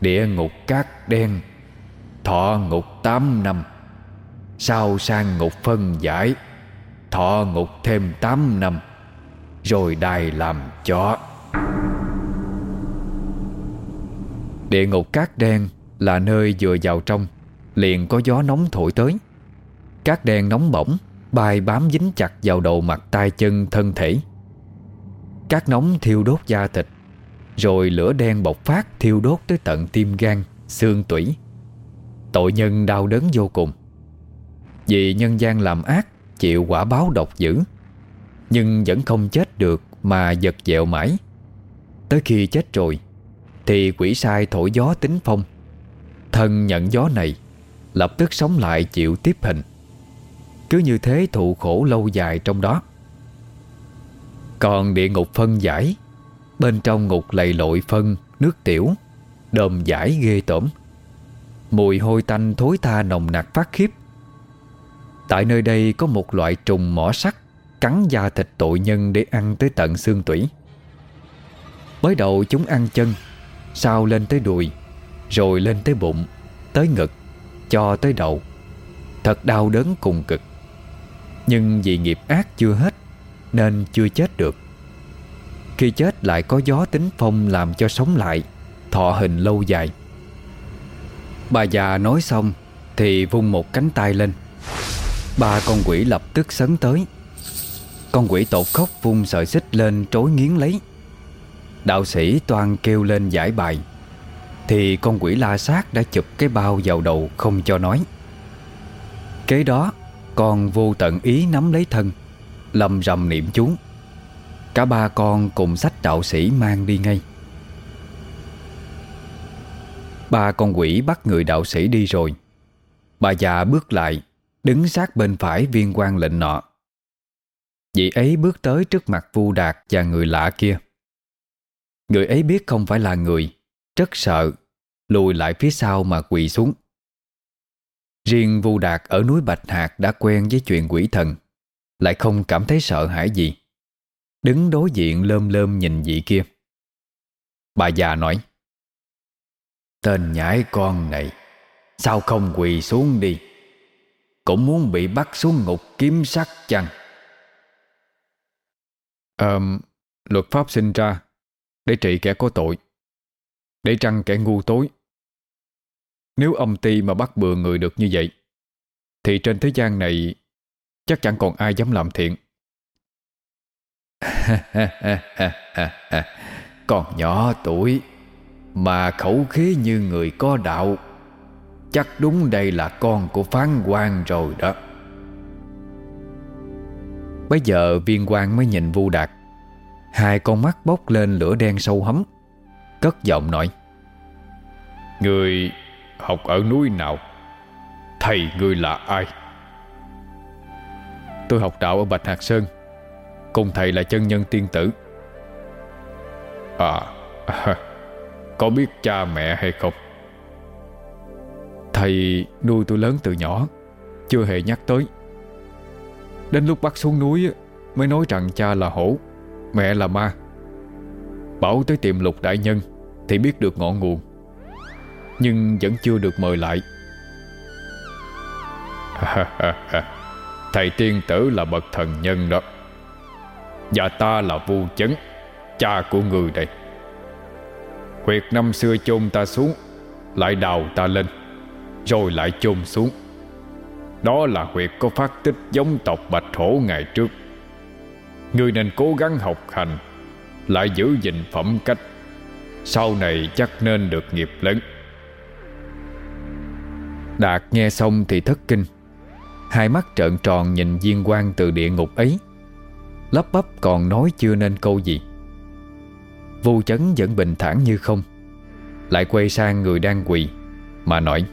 Địa ngục cát đen, Thọ ngục 8 năm Sau sang ngục phân giải Thọ ngục thêm 8 năm Rồi đài làm chó. Địa ngục cát đen là nơi vừa vào trong Liền có gió nóng thổi tới. Cát đen nóng bỏng Bay bám dính chặt vào đầu mặt tay chân thân thể. Cát nóng thiêu đốt da thịt Rồi lửa đen bộc phát thiêu đốt tới tận tim gan, xương tủy. Tội nhân đau đớn vô cùng. Vì nhân gian làm ác Chịu quả báo độc dữ. Nhưng vẫn không chết được Mà giật dẹo mãi. Tới khi chết rồi, Thì quỷ sai thổi gió tính phong. Thân nhận gió này, Lập tức sống lại chịu tiếp hình. Cứ như thế thụ khổ lâu dài trong đó. Còn địa ngục phân giải, Bên trong ngục lầy lội phân Nước tiểu, Đồm giải ghê tởm. Mùi hôi tanh thối tha nồng nặc phát khiếp. Tại nơi đây có một loại trùng mỏ sắt Cắn da thịt tội nhân để ăn tới tận xương tủy. Mới đầu chúng ăn chân, Sau lên tới đùi, Rồi lên tới bụng, Tới ngực, Cho tới đầu. Thật đau đớn cùng cực. Nhưng vì nghiệp ác chưa hết, Nên chưa chết được. Khi chết lại có gió tính phong Làm cho sống lại, Thọ hình lâu dài. Bà già nói xong Thì vung một cánh tay lên. Ba con quỷ lập tức sấn tới. Con quỷ tột khóc vung sợi xích lên trối nghiến lấy. Đạo sĩ toàn kêu lên giải bài. Thì con quỷ la sát đã chụp cái bao vào đầu không cho nói. Kế đó, Con vô tận ý nắm lấy thân, Lầm rầm niệm chú. Cả ba con cùng sách đạo sĩ mang đi ngay. Ba con quỷ bắt người đạo sĩ đi rồi. Bà già bước lại Đứng sát bên phải viên quan lệnh nọ. Vị ấy bước tới trước mặt Vu Đạt và người lạ kia. Người ấy biết không phải là người, Rất sợ, Lùi lại phía sau mà quỳ xuống. Riêng Vu Đạt ở núi Bạch Hạc đã quen với chuyện quỷ thần, Lại không cảm thấy sợ hãi gì. Đứng đối diện lơm lơm nhìn vị kia. Bà già nói, Tên nhãi con này, Sao không quỳ xuống đi? Cũng muốn bị bắt xuống ngục kiếm sắt chăng? Ờ Luật pháp sinh ra Để trị kẻ có tội Để trăng kẻ ngu tối. Nếu âm ti mà bắt bừa người được như vậy Thì trên thế gian này Chắc chẳng còn ai dám làm thiện. [laughs] Còn nhỏ tuổi mà khẩu khí như người có đạo Chắc đúng đây là con của phán quan rồi đó. Bây giờ viên quan mới nhìn vu đạt. Hai con mắt bốc lên lửa đen sâu hấm Cất giọng nói Người học ở núi nào? Thầy người là ai? Tôi học đạo ở Bạch Hạc Sơn Cùng thầy là chân nhân tiên tử. À [laughs] Có biết cha mẹ hay không Thầy nuôi tôi lớn từ nhỏ, Chưa hề nhắc tới. Đến lúc bắt xuống núi Mới nói rằng cha là hổ, Mẹ là ma. Bảo tới tìm lục đại nhân Thì biết được ngọn nguồn, Nhưng vẫn chưa được mời lại. [laughs] Thầy tiên tử là bậc thần nhân đó. Và ta là vu chấn, Cha của người đây. Huyệt năm xưa chôn ta xuống, Lại đào ta lên. Rồi lại chôn xuống. Đó là huyệt có phát tích giống tộc Bạch Hổ ngày trước. Người nên cố gắng học hành, Lại giữ gìn phẩm cách. Sau này chắc nên được nghiệp lớn. Đạt nghe xong thì thất kinh. Hai mắt trợn tròn nhìn viên quan từ địa ngục ấy. Lấp bắp còn nói chưa nên câu gì. Vu chấn vẫn bình thản như không, Lại quay sang người đang quỳ, Mà nói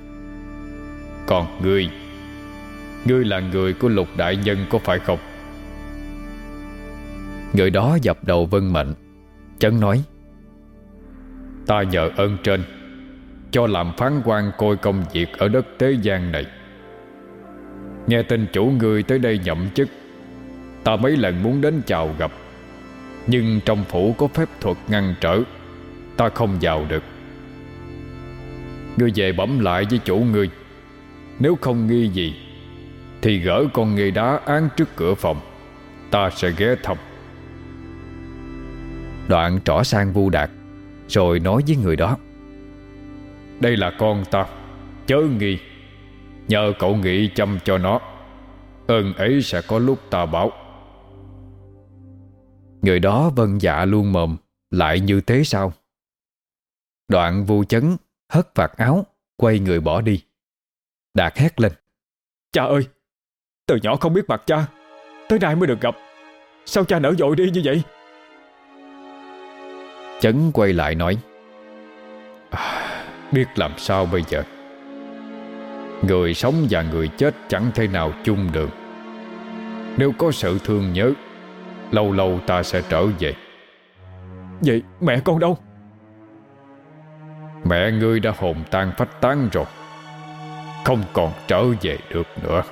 còn ngươi Ngươi là người của lục đại nhân có phải không? Người đó dập đầu vân mệnh, Chấn nói, Ta nhờ ơn trên, Cho làm phán quan coi công việc Ở đất thế gian này. Nghe tin chủ người tới đây nhậm chức, Ta mấy lần muốn đến chào gặp, Nhưng trong phủ có phép thuật ngăn trở, Ta không vào được. Ngươi về bấm lại với chủ ngươi. Nếu không nghi gì, Thì gỡ con người đá án trước cửa phòng, Ta sẽ ghé thăm. Đoạn trỏ sang vu đạt, Rồi nói với người đó. Đây là con ta, Chớ nghi. Nhờ cậu nghĩ chăm cho nó, Ơn ấy sẽ có lúc ta báo. Người đó vân dạ luôn mồm, Lại như thế sao? Đoạn vu chấn Hất vạt áo, Quay người bỏ đi. Đạt hét lên. Cha ơi Từ nhỏ không biết mặt cha Tới nay mới được gặp. Sao cha nở dội đi như vậy? Chấn quay lại nói à, Biết làm sao bây giờ? Người sống và người chết chẳng thể nào chung được. Nếu có sự thương nhớ Lâu lâu ta sẽ trở về. Vậy mẹ con đâu? Mẹ ngươi đã hồn tan phách tán rồi không còn trở về được nữa.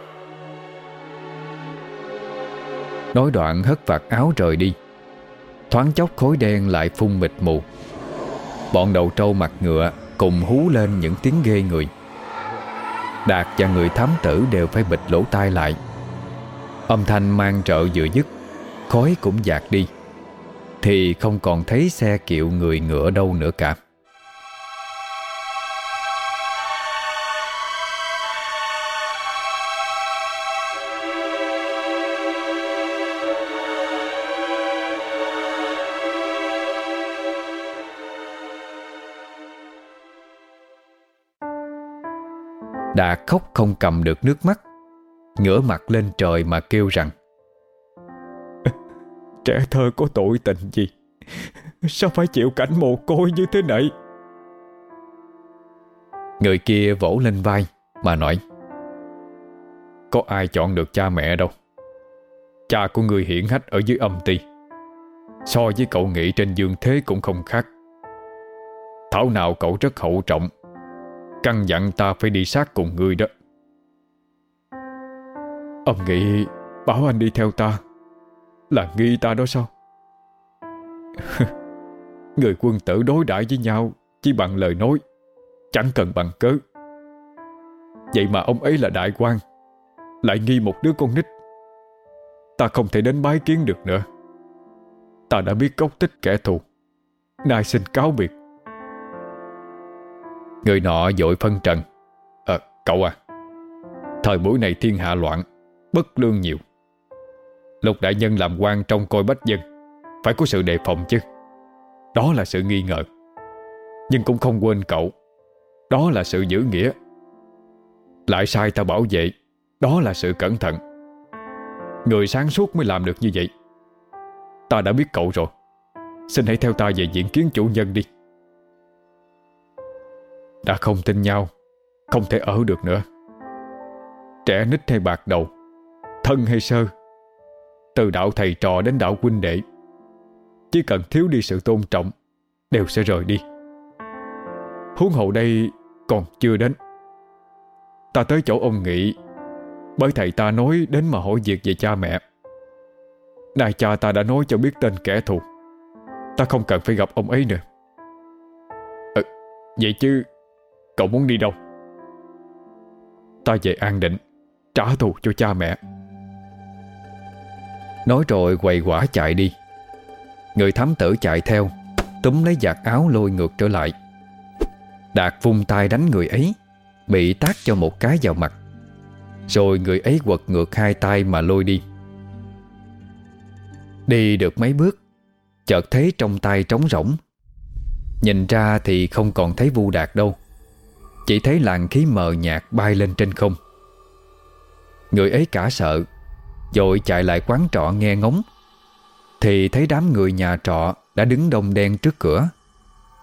Nói đoạn hất vạt áo rời đi. Thoáng chốc khối đen lại phun mịt mù. Bọn đầu trâu mặt ngựa Cùng hú lên những tiếng ghê người. Đạt và người thám tử đều phải bịt lỗ tai lại. Âm thanh mang trợ vừa dứt, Khói cũng dạt đi. Thì không còn thấy xe kiệu người ngựa đâu nữa cả. Đạt khóc không cầm được nước mắt Ngửa mặt lên trời mà kêu rằng [laughs] Trẻ thơ có tội tình gì? Sao phải chịu cảnh mồ côi như thế này? Người kia vỗ lên vai Mà nói Có ai chọn được cha mẹ đâu. Cha của người hiển hách ở dưới âm ti. So với cậu nghĩ trên dương thế cũng không khác. Thảo nào cậu rất hậu trọng Căn dặn ta phải đi sát cùng ngươi đó. Ông nghĩ bảo anh đi theo ta Là nghi ta đó sao? [laughs] Người quân tử đối đãi với nhau Chỉ bằng lời nói, Chẳng cần bằng cớ. Vậy mà ông ấy là đại quan, Lại nghi một đứa con nít. Ta không thể đến bái kiến được nữa. Ta đã biết gốc tích kẻ thù, Nay xin cáo biệt. Người nọ dội phân trần. À, Cậu à Thời buổi này thiên hạ loạn Bất lương nhiều. Lục đại nhân làm quan trong coi bách dân Phải có sự đề phòng chứ. Đó là sự nghi ngờ Nhưng cũng không quên cậu. Đó là sự giữ nghĩa. Lại sai ta bảo vệ Đó là sự cẩn thận. Người sáng suốt mới làm được như vậy. Ta đã biết cậu rồi. Xin hãy theo ta về diễn kiến chủ nhân đi đã không tin nhau Không thể ở được nữa. Trẻ nít hay bạc đầu Thân hay sơ Từ đạo thầy trò đến đạo huynh đệ Chỉ cần thiếu đi sự tôn trọng Đều sẽ rời đi. Huống hậu đây còn chưa đến. Ta tới chỗ ông Nghị Bởi thầy ta nói đến mà hỏi việc về cha mẹ. Nay cha ta đã nói cho biết tên kẻ thù Ta không cần phải gặp ông ấy nữa. Ừ, Vậy chứ Cậu muốn đi đâu? Ta về an định, Trả thù cho cha mẹ. Nói rồi quầy quả chạy đi. Người thám tử chạy theo, Túm lấy giặt áo lôi ngược trở lại. Đạt vung tay đánh người ấy, Bị tác cho một cái vào mặt. Rồi người ấy quật ngược hai tay mà lôi đi. Đi được mấy bước, Chợt thấy trong tay trống rỗng. Nhìn ra thì không còn thấy vu đạt đâu. Chỉ thấy làn khí mờ nhạt bay lên trên không. Người ấy cả sợ Rồi chạy lại quán trọ nghe ngóng. Thì thấy đám người nhà trọ Đã đứng đông đen trước cửa,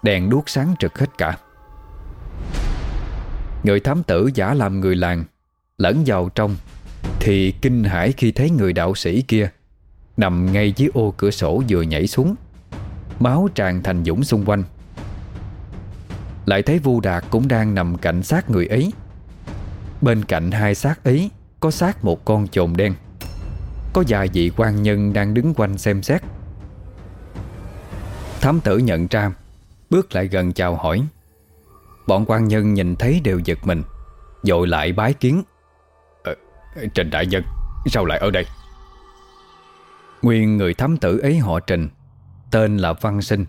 Đèn đuốc sáng trực hết cả. Người thám tử giả làm người làng, Lẫn vào trong, Thì kinh hãi khi thấy người đạo sĩ kia Nằm ngay dưới ô cửa sổ vừa nhảy xuống, Máu tràn thành dũng xung quanh. Lại thấy Vu Đạt cũng đang nằm cạnh xác người ấy Bên cạnh hai xác ấy Có xác một con chồn đen. Có vài vị quan nhân đang đứng quanh xem xét. Thám tử nhận ra Bước lại gần chào hỏi. Bọn quan nhân nhìn thấy đều giật mình Dội lại bái kiến. Ờ, Trình đại nhân Sao lại ở đây? Nguyên người thám tử ấy họ Trình Tên là Văn Sinh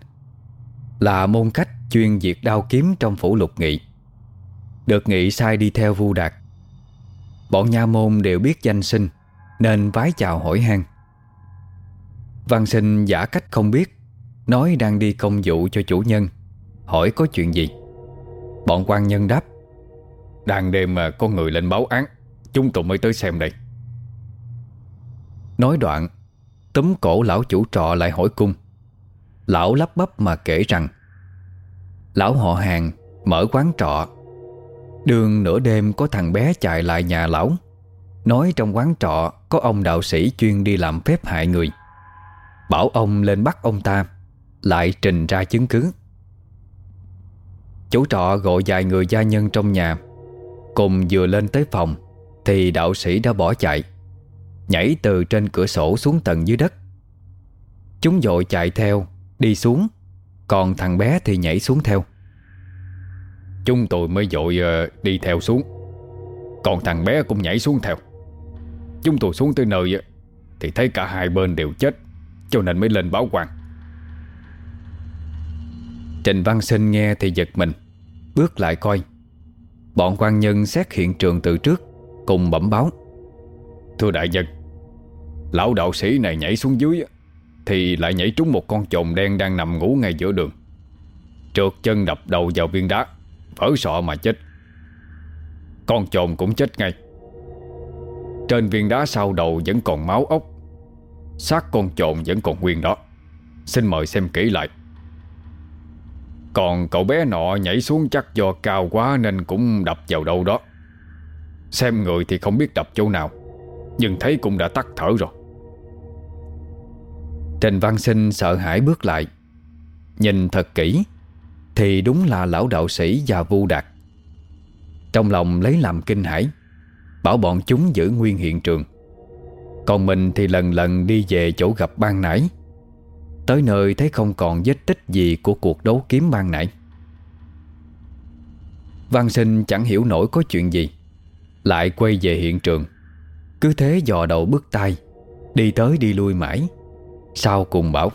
Là môn khách chuyên diệt đao kiếm trong phủ lục nghị. Được nghị sai đi theo vu đạt. Bọn nha môn đều biết danh sinh, Nên vái chào hỏi han. Văn sinh giả cách không biết, Nói đang đi công vụ cho chủ nhân, Hỏi có chuyện gì. Bọn quan nhân đáp, Đang đêm mà có người lên báo án, Chúng tôi mới tới xem đây. Nói đoạn, Túm cổ lão chủ trọ lại hỏi cung. Lão lắp bắp mà kể rằng Lão họ hàng Mở quán trọ. Đường nửa đêm có thằng bé chạy lại nhà lão, Nói trong quán trọ Có ông đạo sĩ chuyên đi làm phép hại người. Bảo ông lên bắt ông ta, Lại trình ra chứng cứ. Chủ trọ gọi vài người gia nhân trong nhà, Cùng vừa lên tới phòng Thì đạo sĩ đã bỏ chạy, Nhảy từ trên cửa sổ xuống tầng dưới đất. Chúng dội chạy theo, Đi xuống. Còn thằng bé thì nhảy xuống theo. Chúng tôi mới dội ờ, đi theo xuống. Còn thằng bé cũng nhảy xuống theo. Chúng tôi xuống tới nơi ờ, Thì thấy cả hai bên đều chết, Cho nên mới lên báo quan. Trình Văn Sinh nghe thì giật mình, Bước lại coi. Bọn quan nhân xét hiện trường từ trước, Cùng bẩm báo. Thưa đại nhân, Lão đạo sĩ này nhảy xuống dưới thì lại nhảy trúng một con chồn đen Đang nằm ngủ ngay giữa đường. Trượt chân đập đầu vào viên đá, Vỡ sọ mà chết. Con chồn cũng chết ngay. Trên viên đá sau đầu vẫn còn máu ốc, xác con chồn vẫn còn nguyên đó. Xin mời xem kỹ lại. Còn cậu bé nọ nhảy xuống chắc do cao quá Nên cũng đập vào đâu đó. Xem người thì không biết đập chỗ nào, Nhưng thấy cũng đã tắt thở rồi. Trình Văn Sinh sợ hãi bước lại. Nhìn thật kỹ, Thì đúng là lão đạo sĩ và vu đạt. Trong lòng lấy làm kinh hãi, Bảo bọn chúng giữ nguyên hiện trường. Còn mình thì lần lần đi về chỗ gặp ban nãy. Tới nơi thấy không còn vết tích gì Của cuộc đấu kiếm ban nãy. Văn sinh chẳng hiểu nổi có chuyện gì, Lại quay về hiện trường. Cứ thế dò đầu bước tay Đi tới đi lui mãi. Sau cùng bảo?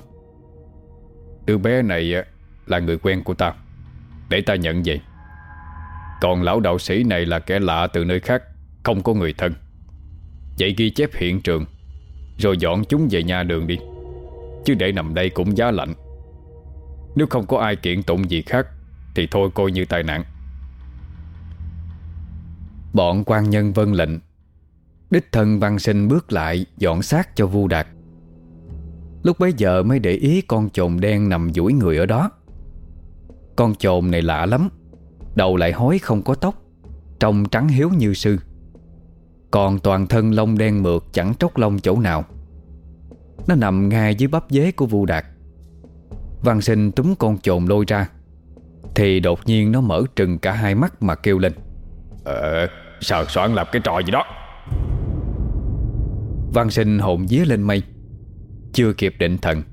Đứa bé này là người quen của ta Để ta nhận vậy. Còn lão đạo sĩ này là kẻ lạ từ nơi khác, Không có người thân. Vậy ghi chép hiện trường, Rồi dọn chúng về nhà đường đi. Chứ để nằm đây cũng giá lạnh. Nếu không có ai kiện tụng gì khác, Thì thôi coi như tai nạn. Bọn quan nhân vân lệnh. Đích thân văn sinh bước lại Dọn xác cho vu đạt. Lúc bấy giờ mới để ý con chồn đen nằm duỗi người ở đó. Con chồn này lạ lắm Đầu lại hói không có tóc Trông trắng hiếu như sư. Còn toàn thân lông đen mượt Chẳng tróc lông chỗ nào. Nó nằm ngay dưới bắp dế của vu đạt. Văn sinh túm con chồn lôi ra Thì đột nhiên nó mở trừng cả hai mắt mà kêu lên. Ờ Sợ soạn làm cái trò gì đó. Văn sinh hồn vía lên mây Chưa kịp định thần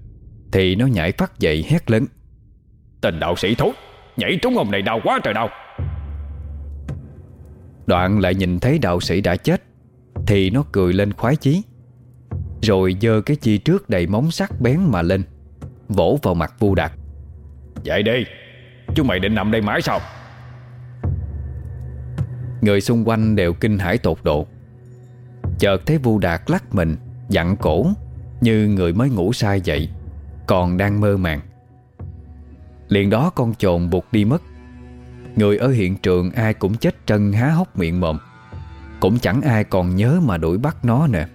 Thì nó nhảy phát dậy hét lớn. Tình đạo sĩ thối Nhảy trúng ông này đau quá trời đau. Đoạn lại nhìn thấy đạo sĩ đã chết Thì nó cười lên khoái chí Rồi dơ cái chi trước đầy móng sắc bén mà lên Vỗ vào mặt vu đạt. Dậy đi Chúng mày định nằm đây mãi sao? Người xung quanh đều kinh hãi tột độ. Chợt thấy Vu Đạt lắc mình Dặn cổ như người mới ngủ sai dậy, Còn đang mơ màng. Liền đó con trồn buộc đi mất. Người ở hiện trường ai cũng chết trân há hốc miệng mồm, Cũng chẳng ai còn nhớ mà đuổi bắt nó nè.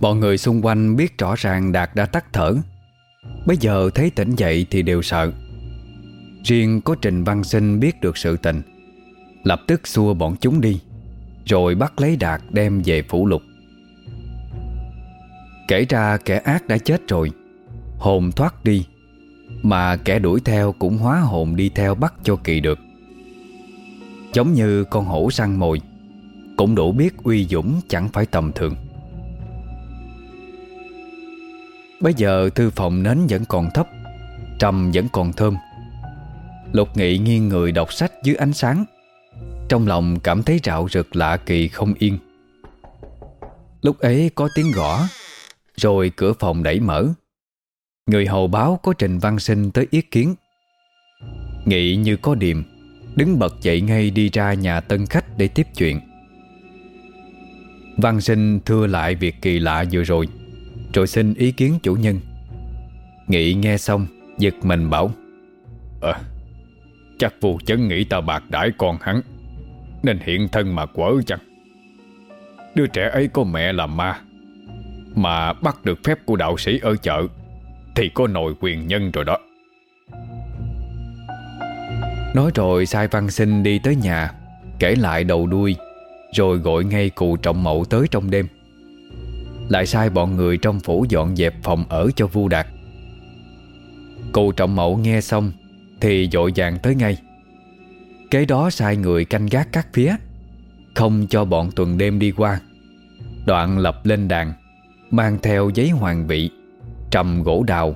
Bọn người xung quanh biết rõ ràng Đạt đã tắt thở. Bây giờ thấy tỉnh dậy thì đều sợ. Riêng có Trình Văn Sinh biết được sự tình, Lập tức xua bọn chúng đi, Rồi bắt lấy Đạt đem về phủ lục. Kể ra kẻ ác đã chết rồi. Hồn thoát đi, Mà kẻ đuổi theo cũng hóa hồn đi theo bắt cho kỳ được. Giống như con hổ săn mồi, Cũng đủ biết uy dũng chẳng phải tầm thường. Bây giờ thư phòng nến vẫn còn thấp, Trầm vẫn còn thơm. Lục nghị nghiêng người đọc sách dưới ánh sáng. Trong lòng cảm thấy rạo rực lạ kỳ không yên. Lúc ấy có tiếng gõ. Rồi cửa phòng đẩy mở. Người hầu báo có Trình Văn Sinh tới yết kiến. Nghị như có điềm, Đứng bật dậy ngay đi ra nhà tân khách để tiếp chuyện. Văn Sinh thưa lại việc kỳ lạ vừa rồi Rồi xin ý kiến chủ nhân. Nghị nghe xong, Giật mình bảo Ờ Chắc vụ chấn nghĩ ta bạc đãi con hắn, Nên hiện thân mà quở chăng? Đứa trẻ ấy có mẹ là ma mà bắt được phép của đạo sĩ ở chợ, Thì có nội quyền nhân rồi đó. Nói rồi, sai văn sinh đi tới nhà, Kể lại đầu đuôi, Rồi gọi ngay cụ trọng mậu tới trong đêm. Lại sai bọn người trong phủ dọn dẹp phòng ở cho vu đạt. Cụ trọng mậu nghe xong Thì dội vàng tới ngay. Kế đó sai người canh gác các phía, Không cho bọn tuần đêm đi qua. Đoạn lập lên đàn Mang theo giấy hoàng vị, Trầm gỗ đào,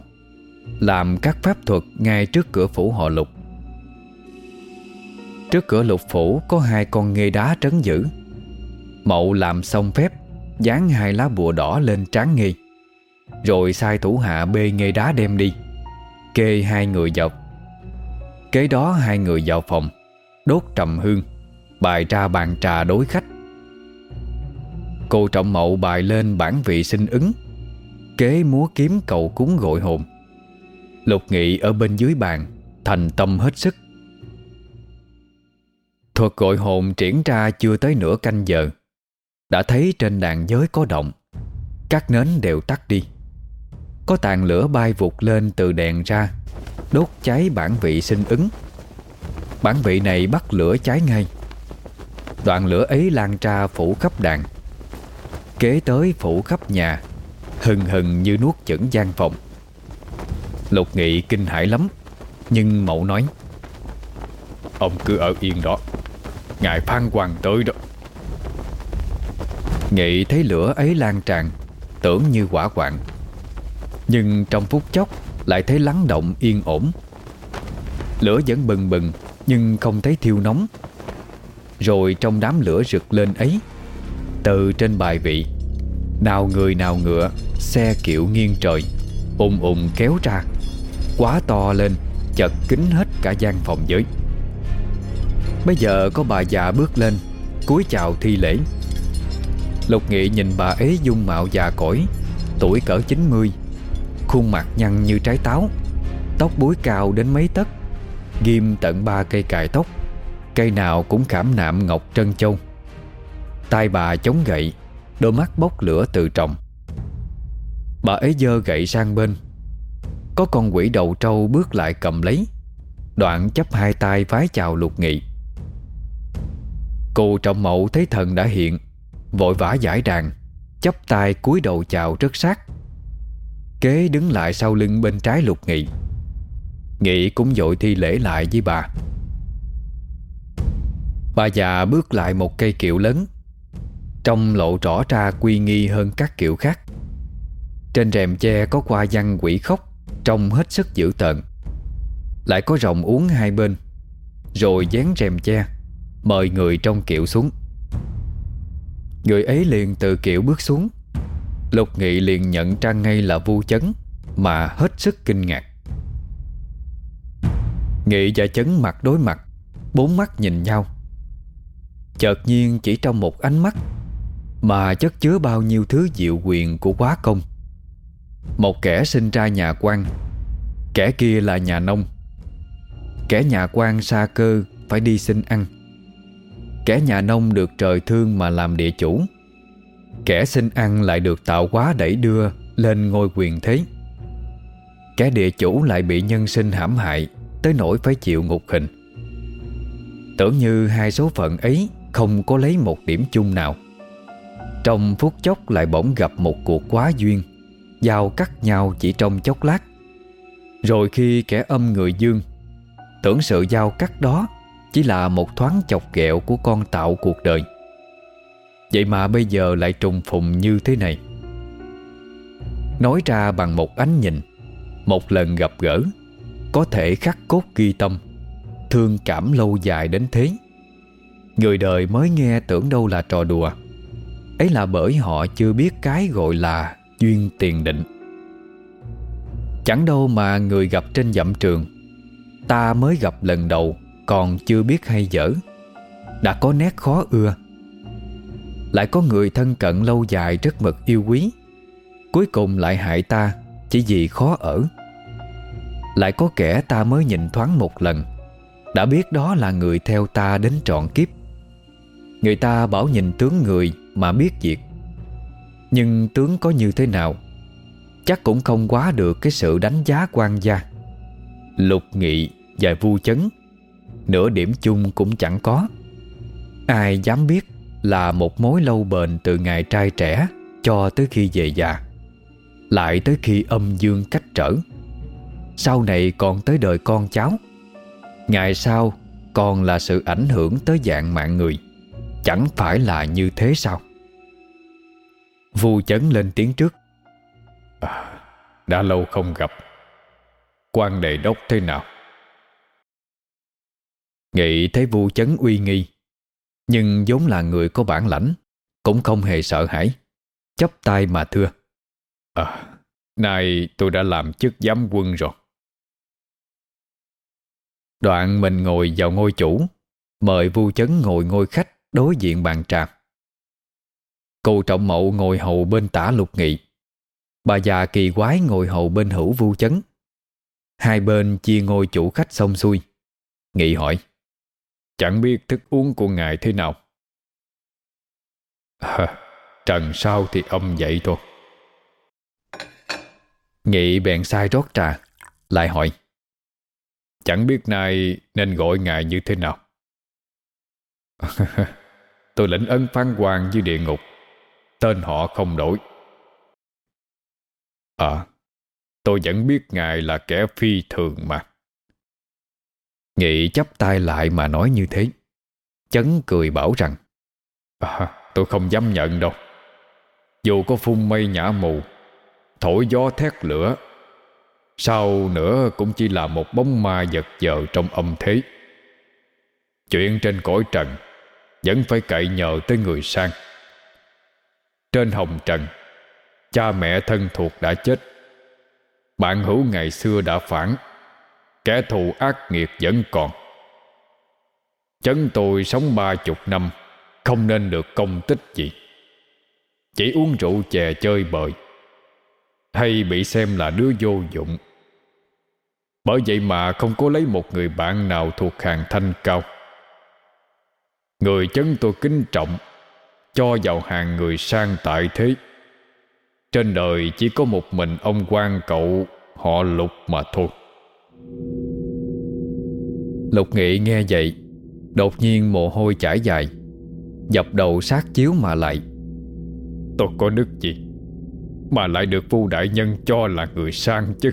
Làm các pháp thuật ngay trước cửa phủ họ lục. Trước cửa lục phủ có hai con nghê đá trấn giữ. Mậu làm xong phép, Dán hai lá bùa đỏ lên trán nghi Rồi sai thủ hạ bê nghê đá đem đi, Kê hai người vào. Kế đó hai người vào phòng, Đốt trầm hương Bài ra bàn trà đối khách. Cô trọng mậu bài lên bản vị sinh ứng. Kế múa kiếm cầu cúng gội hồn. Lục nghị ở bên dưới bàn, Thành tâm hết sức. Thuật gọi hồn triển ra chưa tới nửa canh giờ. Đã thấy trên đàn giới có động. Các nến đều tắt đi. Có tàn lửa bay vụt lên từ đèn ra, Đốt cháy bản vị sinh ứng. Bản vị này bắt lửa cháy ngay. Đoạn lửa ấy lan ra phủ khắp đàn. Kế tới phủ khắp nhà, Hừng hừng như nuốt chửng gian phòng. Lục nghị kinh hãi lắm, Nhưng mậu nói, Ông cứ ở yên đó, Ngài phan hoàng tới đó. Nghị thấy lửa ấy lan tràn, Tưởng như quả quạng Nhưng trong phút chốc Lại thấy lắng động yên ổn. Lửa vẫn bừng bừng, Nhưng không thấy thiêu nóng. Rồi trong đám lửa rực lên ấy, Từ trên bài vị nào người nào ngựa, Xe kiểu nghiêng trời ùng ùng kéo ra. Quá to lên, Chật kín hết cả gian phòng giới. Bây giờ có bà già bước lên, cúi chào thi lễ. Lục Nghị nhìn bà ấy dung mạo già cỗi, Tuổi cỡ 90 Khuôn mặt nhăn như trái táo, Tóc búi cao đến mấy tấc, Ghim tận ba cây cài tóc, Cây nào cũng khảm nạm ngọc trân châu. Tay bà chống gậy Đôi mắt bốc lửa từ trọng Bà ấy dơ gậy sang bên. Có con quỷ đầu trâu bước lại cầm lấy. Đoạn chấp hai tay vái chào lục nghị. Cô trọng mậu thấy thần đã hiện, Vội vã giải đàn chấp tay cúi đầu chào rất sát. Kế đứng lại sau lưng bên trái lục nghị. Nghị cũng dội thi lễ lại với bà. Bà già bước lại một cây kiệu lớn trong lộ rõ ra quy nghi hơn các kiểu khác. Trên rèm che có qua văn quỷ khóc, Trông hết sức dữ tợn. Lại có rồng uống hai bên, Rồi dán rèm che, Mời người trong kiệu xuống. Người ấy liền từ kiệu bước xuống. Lục Nghị liền nhận ra ngay là vu chấn, Mà hết sức kinh ngạc. Nghị và chấn mặt đối mặt, Bốn mắt nhìn nhau. Chợt nhiên chỉ trong một ánh mắt mà chất chứa bao nhiêu thứ diệu quyền của quá công. Một kẻ sinh ra nhà quan, Kẻ kia là nhà nông. Kẻ nhà quan xa cơ Phải đi xin ăn. Kẻ nhà nông được trời thương mà làm địa chủ. Kẻ xin ăn lại được tạo hóa đẩy đưa Lên ngôi quyền thế. Kẻ địa chủ lại bị nhân sinh hãm hại, Tới nỗi phải chịu ngục hình. Tưởng như hai số phận ấy Không có lấy một điểm chung nào. Trong phút chốc lại bỗng gặp một cuộc quá duyên. Giao cắt nhau chỉ trong chốc lát. Rồi khi kẻ âm người dương, Tưởng sự giao cắt đó Chỉ là một thoáng chọc ghẹo của con tạo cuộc đời. Vậy mà bây giờ lại trùng phùng như thế này. Nói ra bằng một ánh nhìn, Một lần gặp gỡ, Có thể khắc cốt ghi tâm, Thương cảm lâu dài đến thế. Người đời mới nghe tưởng đâu là trò đùa. Ấy là bởi họ chưa biết cái gọi là Duyên tiền định. Chẳng đâu mà người gặp trên dặm trường, Ta mới gặp lần đầu, Còn chưa biết hay dở. Đã có nét khó ưa. Lại có người thân cận lâu dài rất mực yêu quý. Cuối cùng lại hại ta Chỉ vì khó ở. Lại có kẻ ta mới nhìn thoáng một lần, Đã biết đó là người theo ta đến trọn kiếp. Người ta bảo nhìn tướng người mà biết việc. Nhưng tướng có như thế nào, Chắc cũng không quá được cái sự đánh giá quan gia. Lục nghị và vu chấn, Nửa điểm chung cũng chẳng có. Ai dám biết là một mối lâu bền từ ngày trai trẻ Cho tới khi về già, Lại tới khi âm dương cách trở. Sau này còn tới đời con cháu, Ngày sau còn là sự ảnh hưởng tới dạng mạng người. Chẳng phải là như thế sao? Vu chấn lên tiếng trước. À, Đã lâu không gặp. Quan đề đốc thế nào? Nghị thấy vu chấn uy nghi Nhưng vốn là người có bản lãnh Cũng không hề sợ hãi. Chắp tay mà thưa. À Nay tôi đã làm chức giám quân rồi. Đoạn mình ngồi vào ngôi chủ Mời vu chấn ngồi ngôi khách. Đối diện bàn trà. Cô trọng mậu ngồi hầu bên tả lục nghị. Bà già kỳ quái ngồi hầu bên hữu vu chấn. Hai bên chia ngôi chủ khách xong xuôi. Nghị hỏi Chẳng biết thức uống của ngài thế nào? À, Trần sao thì âm vậy thôi. Nghị bèn sai rót trà Lại hỏi Chẳng biết nay nên gọi ngài như thế nào? [laughs] Tôi lĩnh ân phan hoàng như địa ngục. Tên họ không đổi. À Tôi vẫn biết ngài là kẻ phi thường mà. Nghị chắp tay lại mà nói như thế. Chấn cười bảo rằng à, Tôi không dám nhận đâu. Dù có phun mây nhã mù Thổi gió thét lửa Sau nữa cũng chỉ là một bóng ma giật giờ trong âm thế. Chuyện trên cõi trần vẫn phải cậy nhờ tới người sang. Trên hồng trần, Cha mẹ thân thuộc đã chết. Bạn hữu ngày xưa đã phản, Kẻ thù ác nghiệt vẫn còn. Chấn tôi sống ba chục năm, Không nên được công tích gì. Chỉ uống rượu chè chơi bời, Hay bị xem là đứa vô dụng. Bởi vậy mà không có lấy một người bạn nào thuộc hàng thanh cao. Người chấn tôi kính trọng, Cho vào hàng người sang tại thế. Trên đời chỉ có một mình ông quan cậu, Họ lục mà thôi. Lục Nghị nghe vậy, Đột nhiên mồ hôi chảy dài, Dập đầu sát chiếu mà lại. Tôi có đức gì Mà lại được vua đại nhân cho là người sang chứ?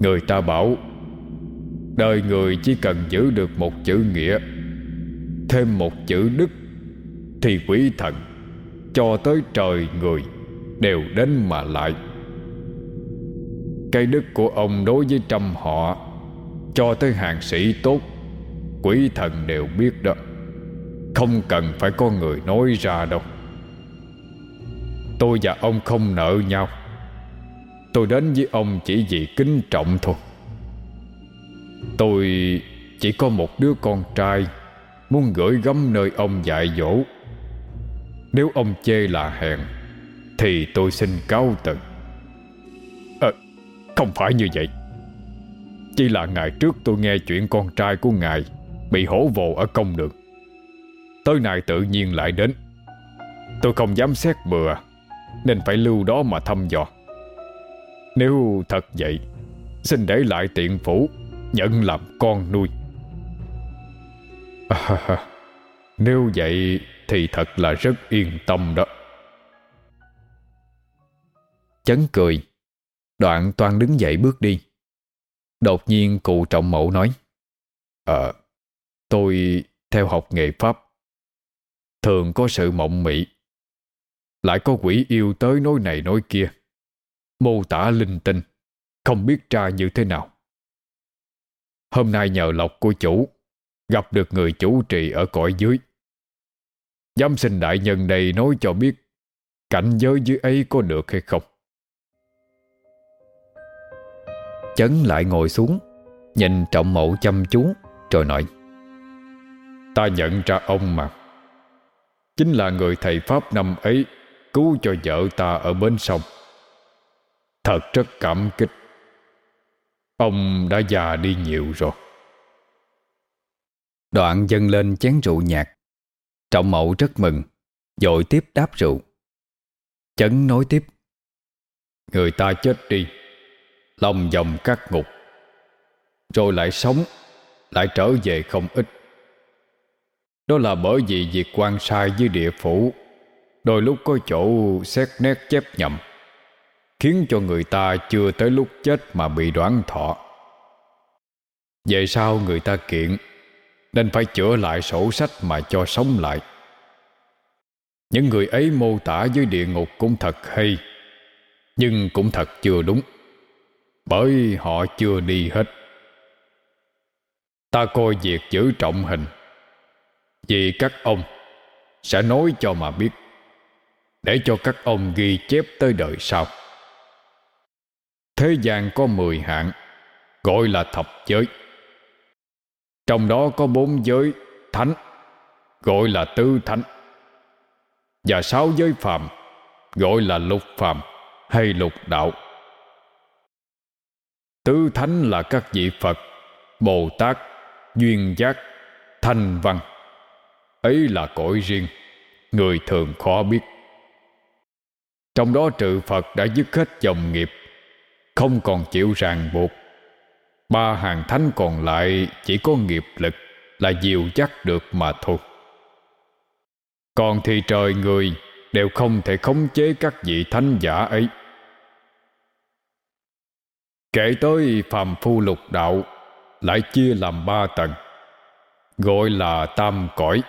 Người ta bảo Đời người chỉ cần giữ được một chữ nghĩa, Thêm một chữ đức, Thì quỷ thần Cho tới trời người Đều đến mà lại. Cây đức của ông đối với trăm họ, Cho tới hàng sĩ tốt Quỷ thần đều biết đó. Không cần phải có người nói ra đâu. Tôi và ông không nợ nhau. Tôi đến với ông chỉ vì kính trọng thôi. Tôi chỉ có một đứa con trai Muốn gửi gắm nơi ông dạy dỗ. Nếu ông chê là hèn Thì tôi xin cáo từ. À, Không phải như vậy. Chỉ là ngày trước tôi nghe chuyện con trai của ngài Bị hổ vồ ở công đường. Tới nay tự nhiên lại đến. Tôi không dám xét bừa Nên phải lưu đó mà thăm dò. Nếu thật vậy Xin để lại tiện phủ. Nhận làm con nuôi. À, Nếu vậy Thì thật là rất yên tâm đó. Chấn cười. Đoạn toàn đứng dậy bước đi. Đột nhiên cụ trọng mẫu nói Ờ Tôi theo học nghệ pháp. Thường có sự mộng mị. Lại có quỷ yêu tới nói này nói kia. Mô tả linh tinh. Không biết tra như thế nào. Hôm nay nhờ lộc của chủ, Gặp được người chủ trì ở cõi dưới. Dám xin đại nhân đây nói cho biết, Cảnh giới dưới ấy có được hay không? Chấn lại ngồi xuống, Nhìn trọng mẫu chăm chú, Rồi nói, Ta nhận ra ông mà. Chính là người thầy Pháp năm ấy, Cứu cho vợ ta ở bến sông. Thật rất cảm kích. Ông đã già đi nhiều rồi. Đoạn dâng lên chén rượu nhạt. Trọng mẫu rất mừng Dội tiếp đáp rượu. Chấn nói tiếp. Người ta chết đi Lòng dòng các ngục. Rồi lại sống Lại trở về không ít. Đó là bởi vì việc quan sai với địa phủ Đôi lúc có chỗ xét nét chép nhầm Khiến cho người ta chưa tới lúc chết mà bị đoán thọ. Về sau người ta kiện, Nên phải chữa lại sổ sách mà cho sống lại. Những người ấy mô tả dưới địa ngục cũng thật hay, Nhưng cũng thật chưa đúng, Bởi họ chưa đi hết. Ta coi việc giữ trọng hình, Vì các ông Sẽ nói cho mà biết, Để cho các ông ghi chép tới đời sau. Thế gian có mười hạng, Gọi là thập giới. Trong đó có bốn giới thánh, Gọi là tư thánh. Và sáu giới phàm, Gọi là lục phàm hay lục đạo. Tứ thánh là các vị Phật, Bồ Tát, Duyên giác, Thanh văn. Ấy là cõi riêng, Người thường khó biết. Trong đó trừ Phật đã dứt hết dòng nghiệp không còn chịu ràng buộc. Ba hàng thánh còn lại Chỉ có nghiệp lực Là dìu dắt được mà thôi. Còn thì trời người Đều không thể khống chế các vị thánh giả ấy. Kể tới phàm phu lục đạo, Lại chia làm ba tầng, Gọi là tam cõi.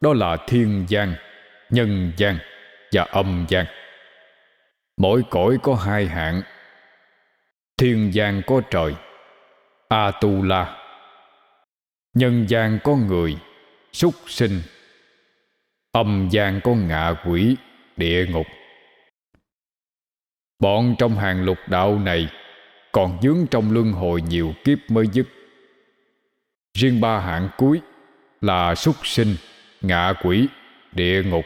Đó là thiên gian Nhân gian Và âm gian Mỗi cõi có hai hạng Thiên gian có trời, A-tu-la. Nhân gian có người, Súc sinh. Âm gian có ngạ quỷ, Địa ngục. Bọn trong hàng lục đạo này Còn dướng trong luân hồi nhiều kiếp mới dứt. Riêng ba hạng cuối Là súc sinh, Ngạ quỷ, Địa ngục,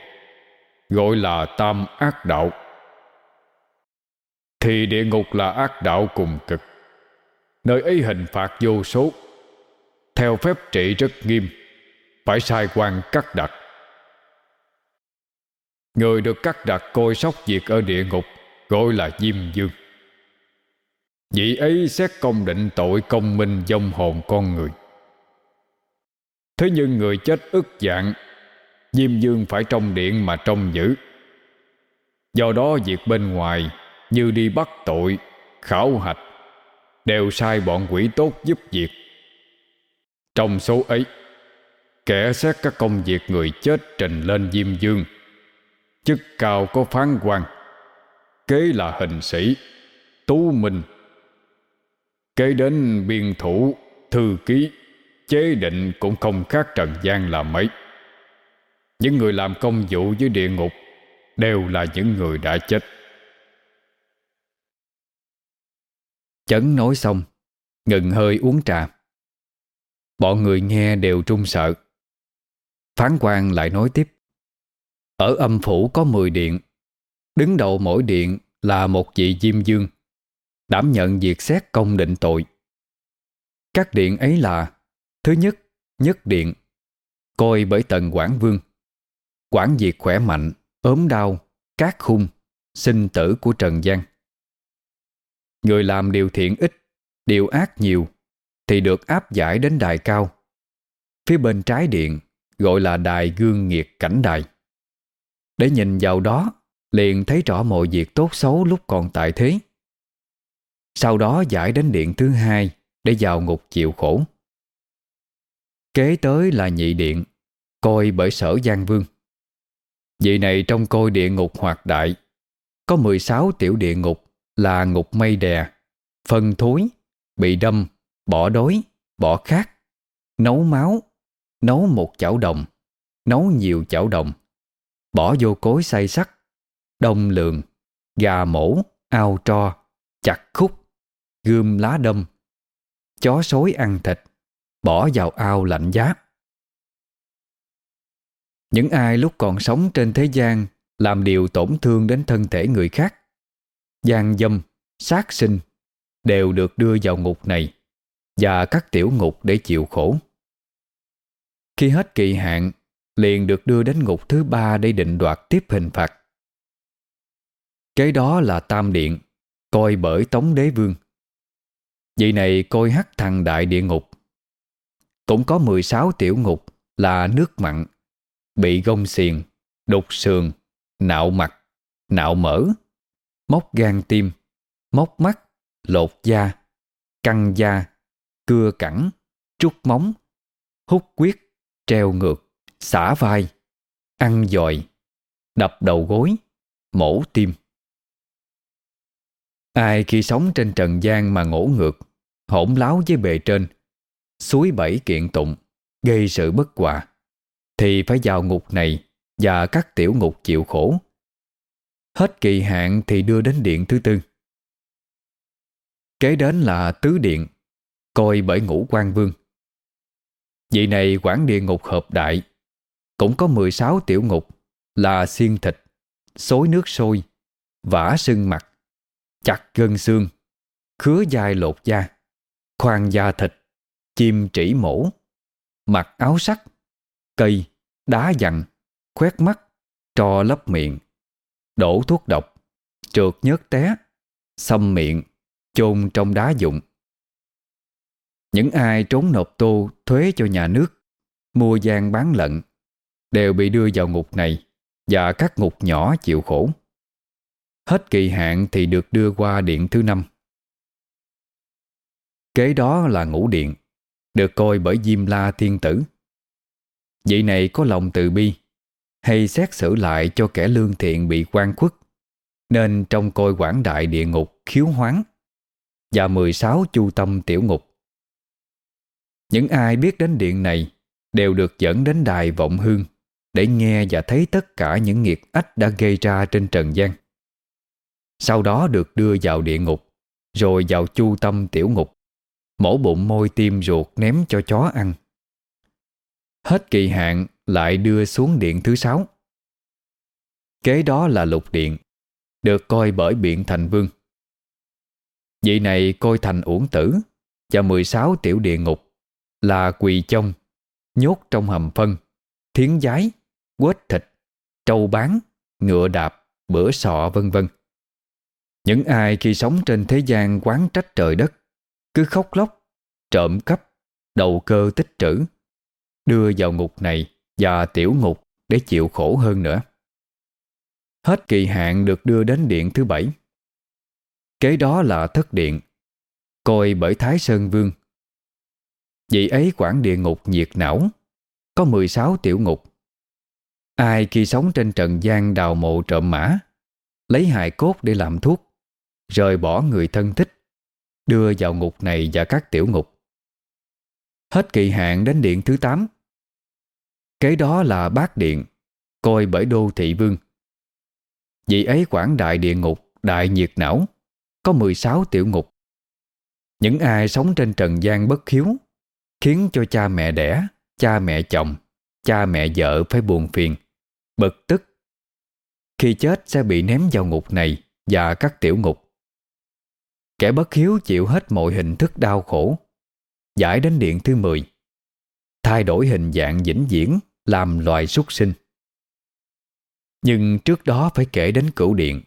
Gọi là tam ác đạo. Thì địa ngục là ác đạo cùng cực. Nơi ấy hình phạt vô số. Theo phép trị rất nghiêm. Phải sai quan cắt đặt Người được cắt đặt coi sóc việc ở địa ngục, Gọi là Diêm Dương. Vị ấy xét công định tội công minh dông hồn con người. Thế nhưng người chết ức dạng, Diêm Dương phải trong điện mà trông giữ. Do đó việc bên ngoài như đi bắt tội, Khảo hạch, Đều sai bọn quỷ tốt giúp việc. Trong số ấy, Kẻ xét các công việc người chết trình lên Diêm Dương. Chức cao có phán quan, Kế là hình sĩ, Tú minh. Kế đến biên thủ, Thư ký, Chế định cũng không khác trần gian là mấy. Những người làm công vụ dưới địa ngục Đều là những người đã chết. Chấn nói xong Ngừng hơi uống trà. Bọn người nghe đều trung sợ. Phán quan lại nói tiếp. Ở âm phủ có 10 điện. Đứng đầu mỗi điện là một vị diêm dương Đảm nhận việc xét công định tội. Các điện ấy là Thứ nhất, nhất điện Coi bởi tần Quảng Vương. Quản việc khỏe mạnh, ốm đau, cát khung, sinh tử của Trần gian. Người làm điều thiện ít, điều ác nhiều Thì được áp giải đến đài cao. Phía bên trái điện Gọi là đài gương nghiệt cảnh đài. Để nhìn vào đó Liền thấy rõ mọi việc tốt xấu lúc còn tại thế. Sau đó giải đến điện thứ hai Để vào ngục chịu khổ. Kế tới là nhị điện Coi bởi sở Giang Vương. Vị này trong coi địa ngục hoạt đại Có 16 tiểu địa ngục là ngục mây đè. Phân thối Bị đâm Bỏ đói Bỏ khát. Nấu máu Nấu một chảo đồng Nấu nhiều chảo đồng. Bỏ vô cối xay sắt Đông lường, Gà mổ Ao tro Chặt khúc Gươm lá đâm. Chó sói ăn thịt Bỏ vào ao lạnh giá. Những ai lúc còn sống trên thế gian Làm điều tổn thương đến thân thể người khác gian dâm, sát sinh Đều được đưa vào ngục này Và các tiểu ngục để chịu khổ. Khi hết kỳ hạn Liền được đưa đến ngục thứ ba Để định đoạt tiếp hình phạt. Kế đó là Tam Điện Coi bởi Tống Đế Vương. Vị này coi hắc thằng đại địa ngục. Cũng có 16 tiểu ngục là nước mặn, bị gông xiềng, đục sườn, nạo mặt, nạo mỡ, móc gan tim, móc mắt, lột da, căng da, cưa cẳng, trút móng, hút quyết, treo ngược, xả vai, ăn dòi, đập đầu gối, mổ tim. Ai khi sống trên trần gian mà ngỗ ngược, hỗn láo với bề trên, suối bảy kiện tụng, gây sự bất hòa, thì phải vào ngục này và các tiểu ngục chịu khổ. Hết kỳ hạn thì đưa đến điện thứ tư. Kế đến là tứ điện, coi bởi ngũ quan vương. Vị này quản địa ngục hợp đại, cũng có 16 tiểu ngục là xiên thịt, xối nước sôi, vả sưng mặt, chặt gân xương, khứa dai lột da, khoan da thịt, chim trĩ mổ, mặc áo sắt, cây, đá dặn khoét mắt, trò lấp miệng, đổ thuốc độc, trượt nhớt té, xâm miệng, chôn trong đá dụng. Những ai trốn nộp tô thuế cho nhà nước, mua gian bán lận, đều bị đưa vào ngục này và các ngục nhỏ chịu khổ. Hết kỳ hạn thì được đưa qua điện thứ năm. Kế đó là ngũ điện được coi bởi Diêm La Thiên Tử. Vị này có lòng từ bi, hay xét xử lại cho kẻ lương thiện bị quan khuất, nên trong coi quảng đại địa ngục khiếu hoáng và 16 chu tâm tiểu ngục. Những ai biết đến điện này đều được dẫn đến đài vọng hương để nghe và thấy tất cả những nghiệt ách đã gây ra trên trần gian. Sau đó được đưa vào địa ngục, rồi vào chu tâm tiểu ngục. Mổ bụng môi tim ruột ném cho chó ăn Hết kỳ hạn lại đưa xuống điện thứ sáu. Kế đó là lục điện Được coi bởi biện thành vương. Vị này coi thành uổng tử Và 16 tiểu địa ngục Là quỳ chông, Nhốt trong hầm phân Thiến giái Quết thịt Trâu bán Ngựa đạp Bữa sọ vân vân. Những ai khi sống trên thế gian quán trách trời đất cứ khóc lóc, trộm cắp, đầu cơ tích trữ, đưa vào ngục này và tiểu ngục để chịu khổ hơn nữa. Hết kỳ hạn được đưa đến điện thứ bảy. Kế đó là thất điện, coi bởi Thái Sơn Vương. Vị ấy quản địa ngục nhiệt não, có 16 tiểu ngục. Ai khi sống trên trần gian đào mộ trộm mã, lấy hài cốt để làm thuốc, rời bỏ người thân thích, đưa vào ngục này và các tiểu ngục. Hết kỳ hạn đến điện thứ 8. Kế đó là bát điện, coi bởi đô thị vương. Vị ấy quản đại địa ngục, đại nhiệt não, có 16 tiểu ngục. Những ai sống trên trần gian bất hiếu, khiến cho cha mẹ đẻ, cha mẹ chồng, Cha mẹ vợ phải buồn phiền Bực tức. Khi chết sẽ bị ném vào ngục này Và các tiểu ngục. Kẻ bất hiếu chịu hết mọi hình thức đau khổ. Giải đến điện thứ 10 Thay đổi hình dạng vĩnh viễn. Làm loài súc sinh. Nhưng trước đó phải kể đến cửu điện,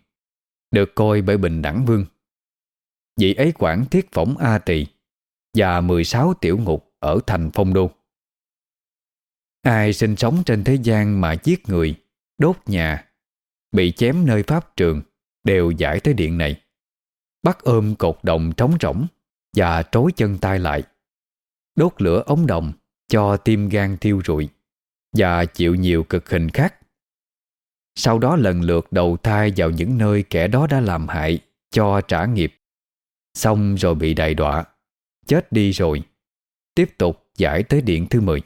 Được coi bởi Bình Đẳng Vương. Vị ấy quản thiết phỏng A Tỳ Và 16 tiểu ngục ở thành Phong Đô. Ai sinh sống trên thế gian mà giết người, Đốt nhà, Bị chém nơi pháp trường Đều giải tới điện này, Bắt ôm cột đồng trống rỗng Và trối chân tay lại, Đốt lửa ống đồng Cho tim gan thiêu rụi. Và chịu nhiều cực hình khác. Sau đó lần lượt đầu thai vào những nơi kẻ đó đã làm hại, Cho trả nghiệp. Xong rồi bị đại đọa, Chết đi rồi, Tiếp tục giải tới điện thứ 10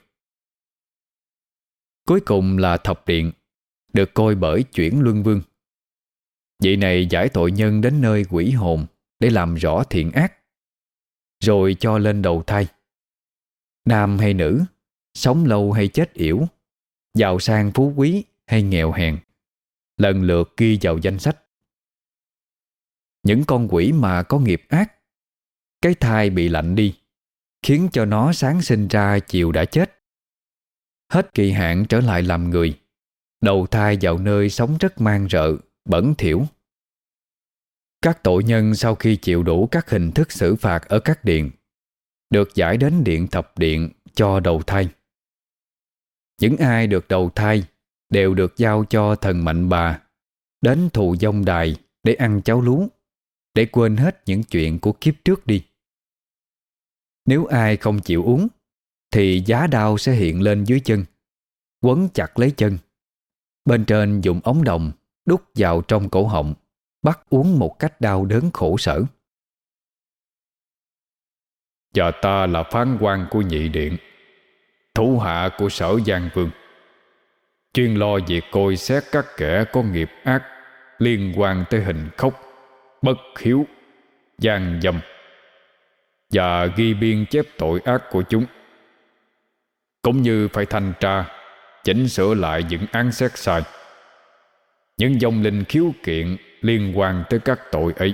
Cuối cùng là thập điện, Được coi bởi chuyển luân vương. Vị này giải tội nhân đến nơi quỷ hồn Để làm rõ thiện ác, Rồi cho lên đầu thai. Nam hay nữ Sống lâu hay chết yểu, Giàu sang phú quý hay nghèo hèn, Lần lượt ghi vào danh sách. Những con quỷ mà có nghiệp ác, Cái thai bị lạnh đi, Khiến cho nó sáng sinh ra chiều đã chết. Hết kỳ hạn trở lại làm người, Đầu thai vào nơi sống rất mang rợ, Bẩn thiểu Các tội nhân sau khi chịu đủ các hình thức xử phạt ở các điện, Được giải đến điện thập điện cho đầu thai. Những ai được đầu thai Đều được giao cho thần mạnh bà, Đến thù dông đài Để ăn cháo lú, Để quên hết những chuyện của kiếp trước đi. Nếu ai không chịu uống, thì giá đao sẽ hiện lên dưới chân, Quấn chặt lấy chân. Bên trên dùng ống đồng Đút vào trong cổ họng, Bắt uống một cách đau đớn khổ sở. Và ta là phán quan của nhị điện. Thủ hạ của sở Giang Vương. Chuyên lo việc coi xét các kẻ có nghiệp ác Liên quan tới hình khốc, Bất hiếu, gian dâm Và ghi biên chép tội ác của chúng. Cũng như phải thanh tra, chỉnh sửa lại những án xét sai, những dòng linh khiếu kiện liên quan tới các tội ấy.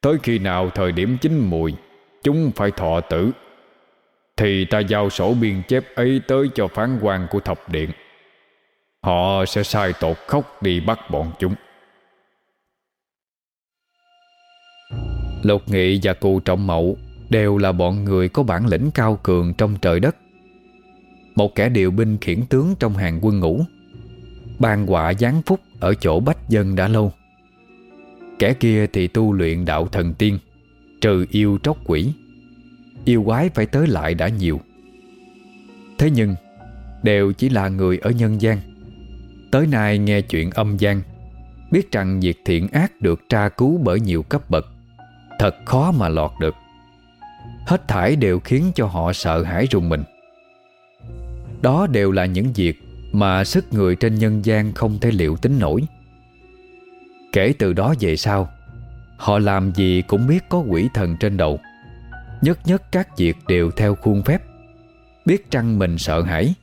Tới khi nào thời điểm chín mùi, chúng phải thọ tử thì ta giao sổ biên chép ấy tới cho phán quan của thập điện. Họ sẽ sai tột khóc đi bắt bọn chúng. Lục Nghị và Cù Trọng Mậu đều là bọn người có bản lĩnh cao cường trong trời đất. Một kẻ điều binh khiển tướng trong hàng quân ngũ, Ban quả giáng phúc Ở chỗ bách dân đã lâu. Kẻ kia thì tu luyện đạo thần tiên, Trừ yêu tróc quỷ. Yêu quái phải tới lại đã nhiều. Thế nhưng, Đều chỉ là người ở nhân gian. Tới nay nghe chuyện âm gian, Biết rằng việc thiện ác được tra cứu bởi nhiều cấp bậc, Thật khó mà lọt được. Hết thải đều khiến cho họ sợ hãi rùng mình. Đó đều là những việc Mà sức người trên nhân gian không thể liệu tính nổi. Kể từ đó về sau, Họ làm gì cũng biết có quỷ thần trên đầu. Nhất nhất các việc đều theo khuôn phép Biết trăng mình sợ hãi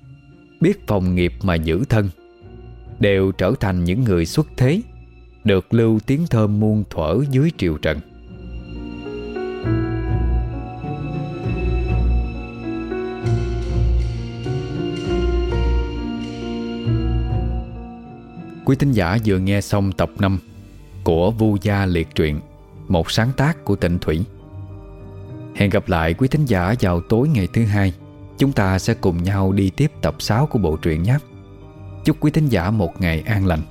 Biết phòng nghiệp mà giữ thân Đều trở thành những người xuất thế Được lưu tiếng thơm muôn thuở dưới triều trần Quý thính giả vừa nghe xong tập 5 của Vu Gia Liệt Truyện, một sáng tác của Tịnh Thủy. Hẹn gặp lại quý thính giả vào tối ngày thứ hai. Chúng ta sẽ cùng nhau đi tiếp tập 6 của bộ truyện nhé. Chúc quý thính giả một ngày an lành.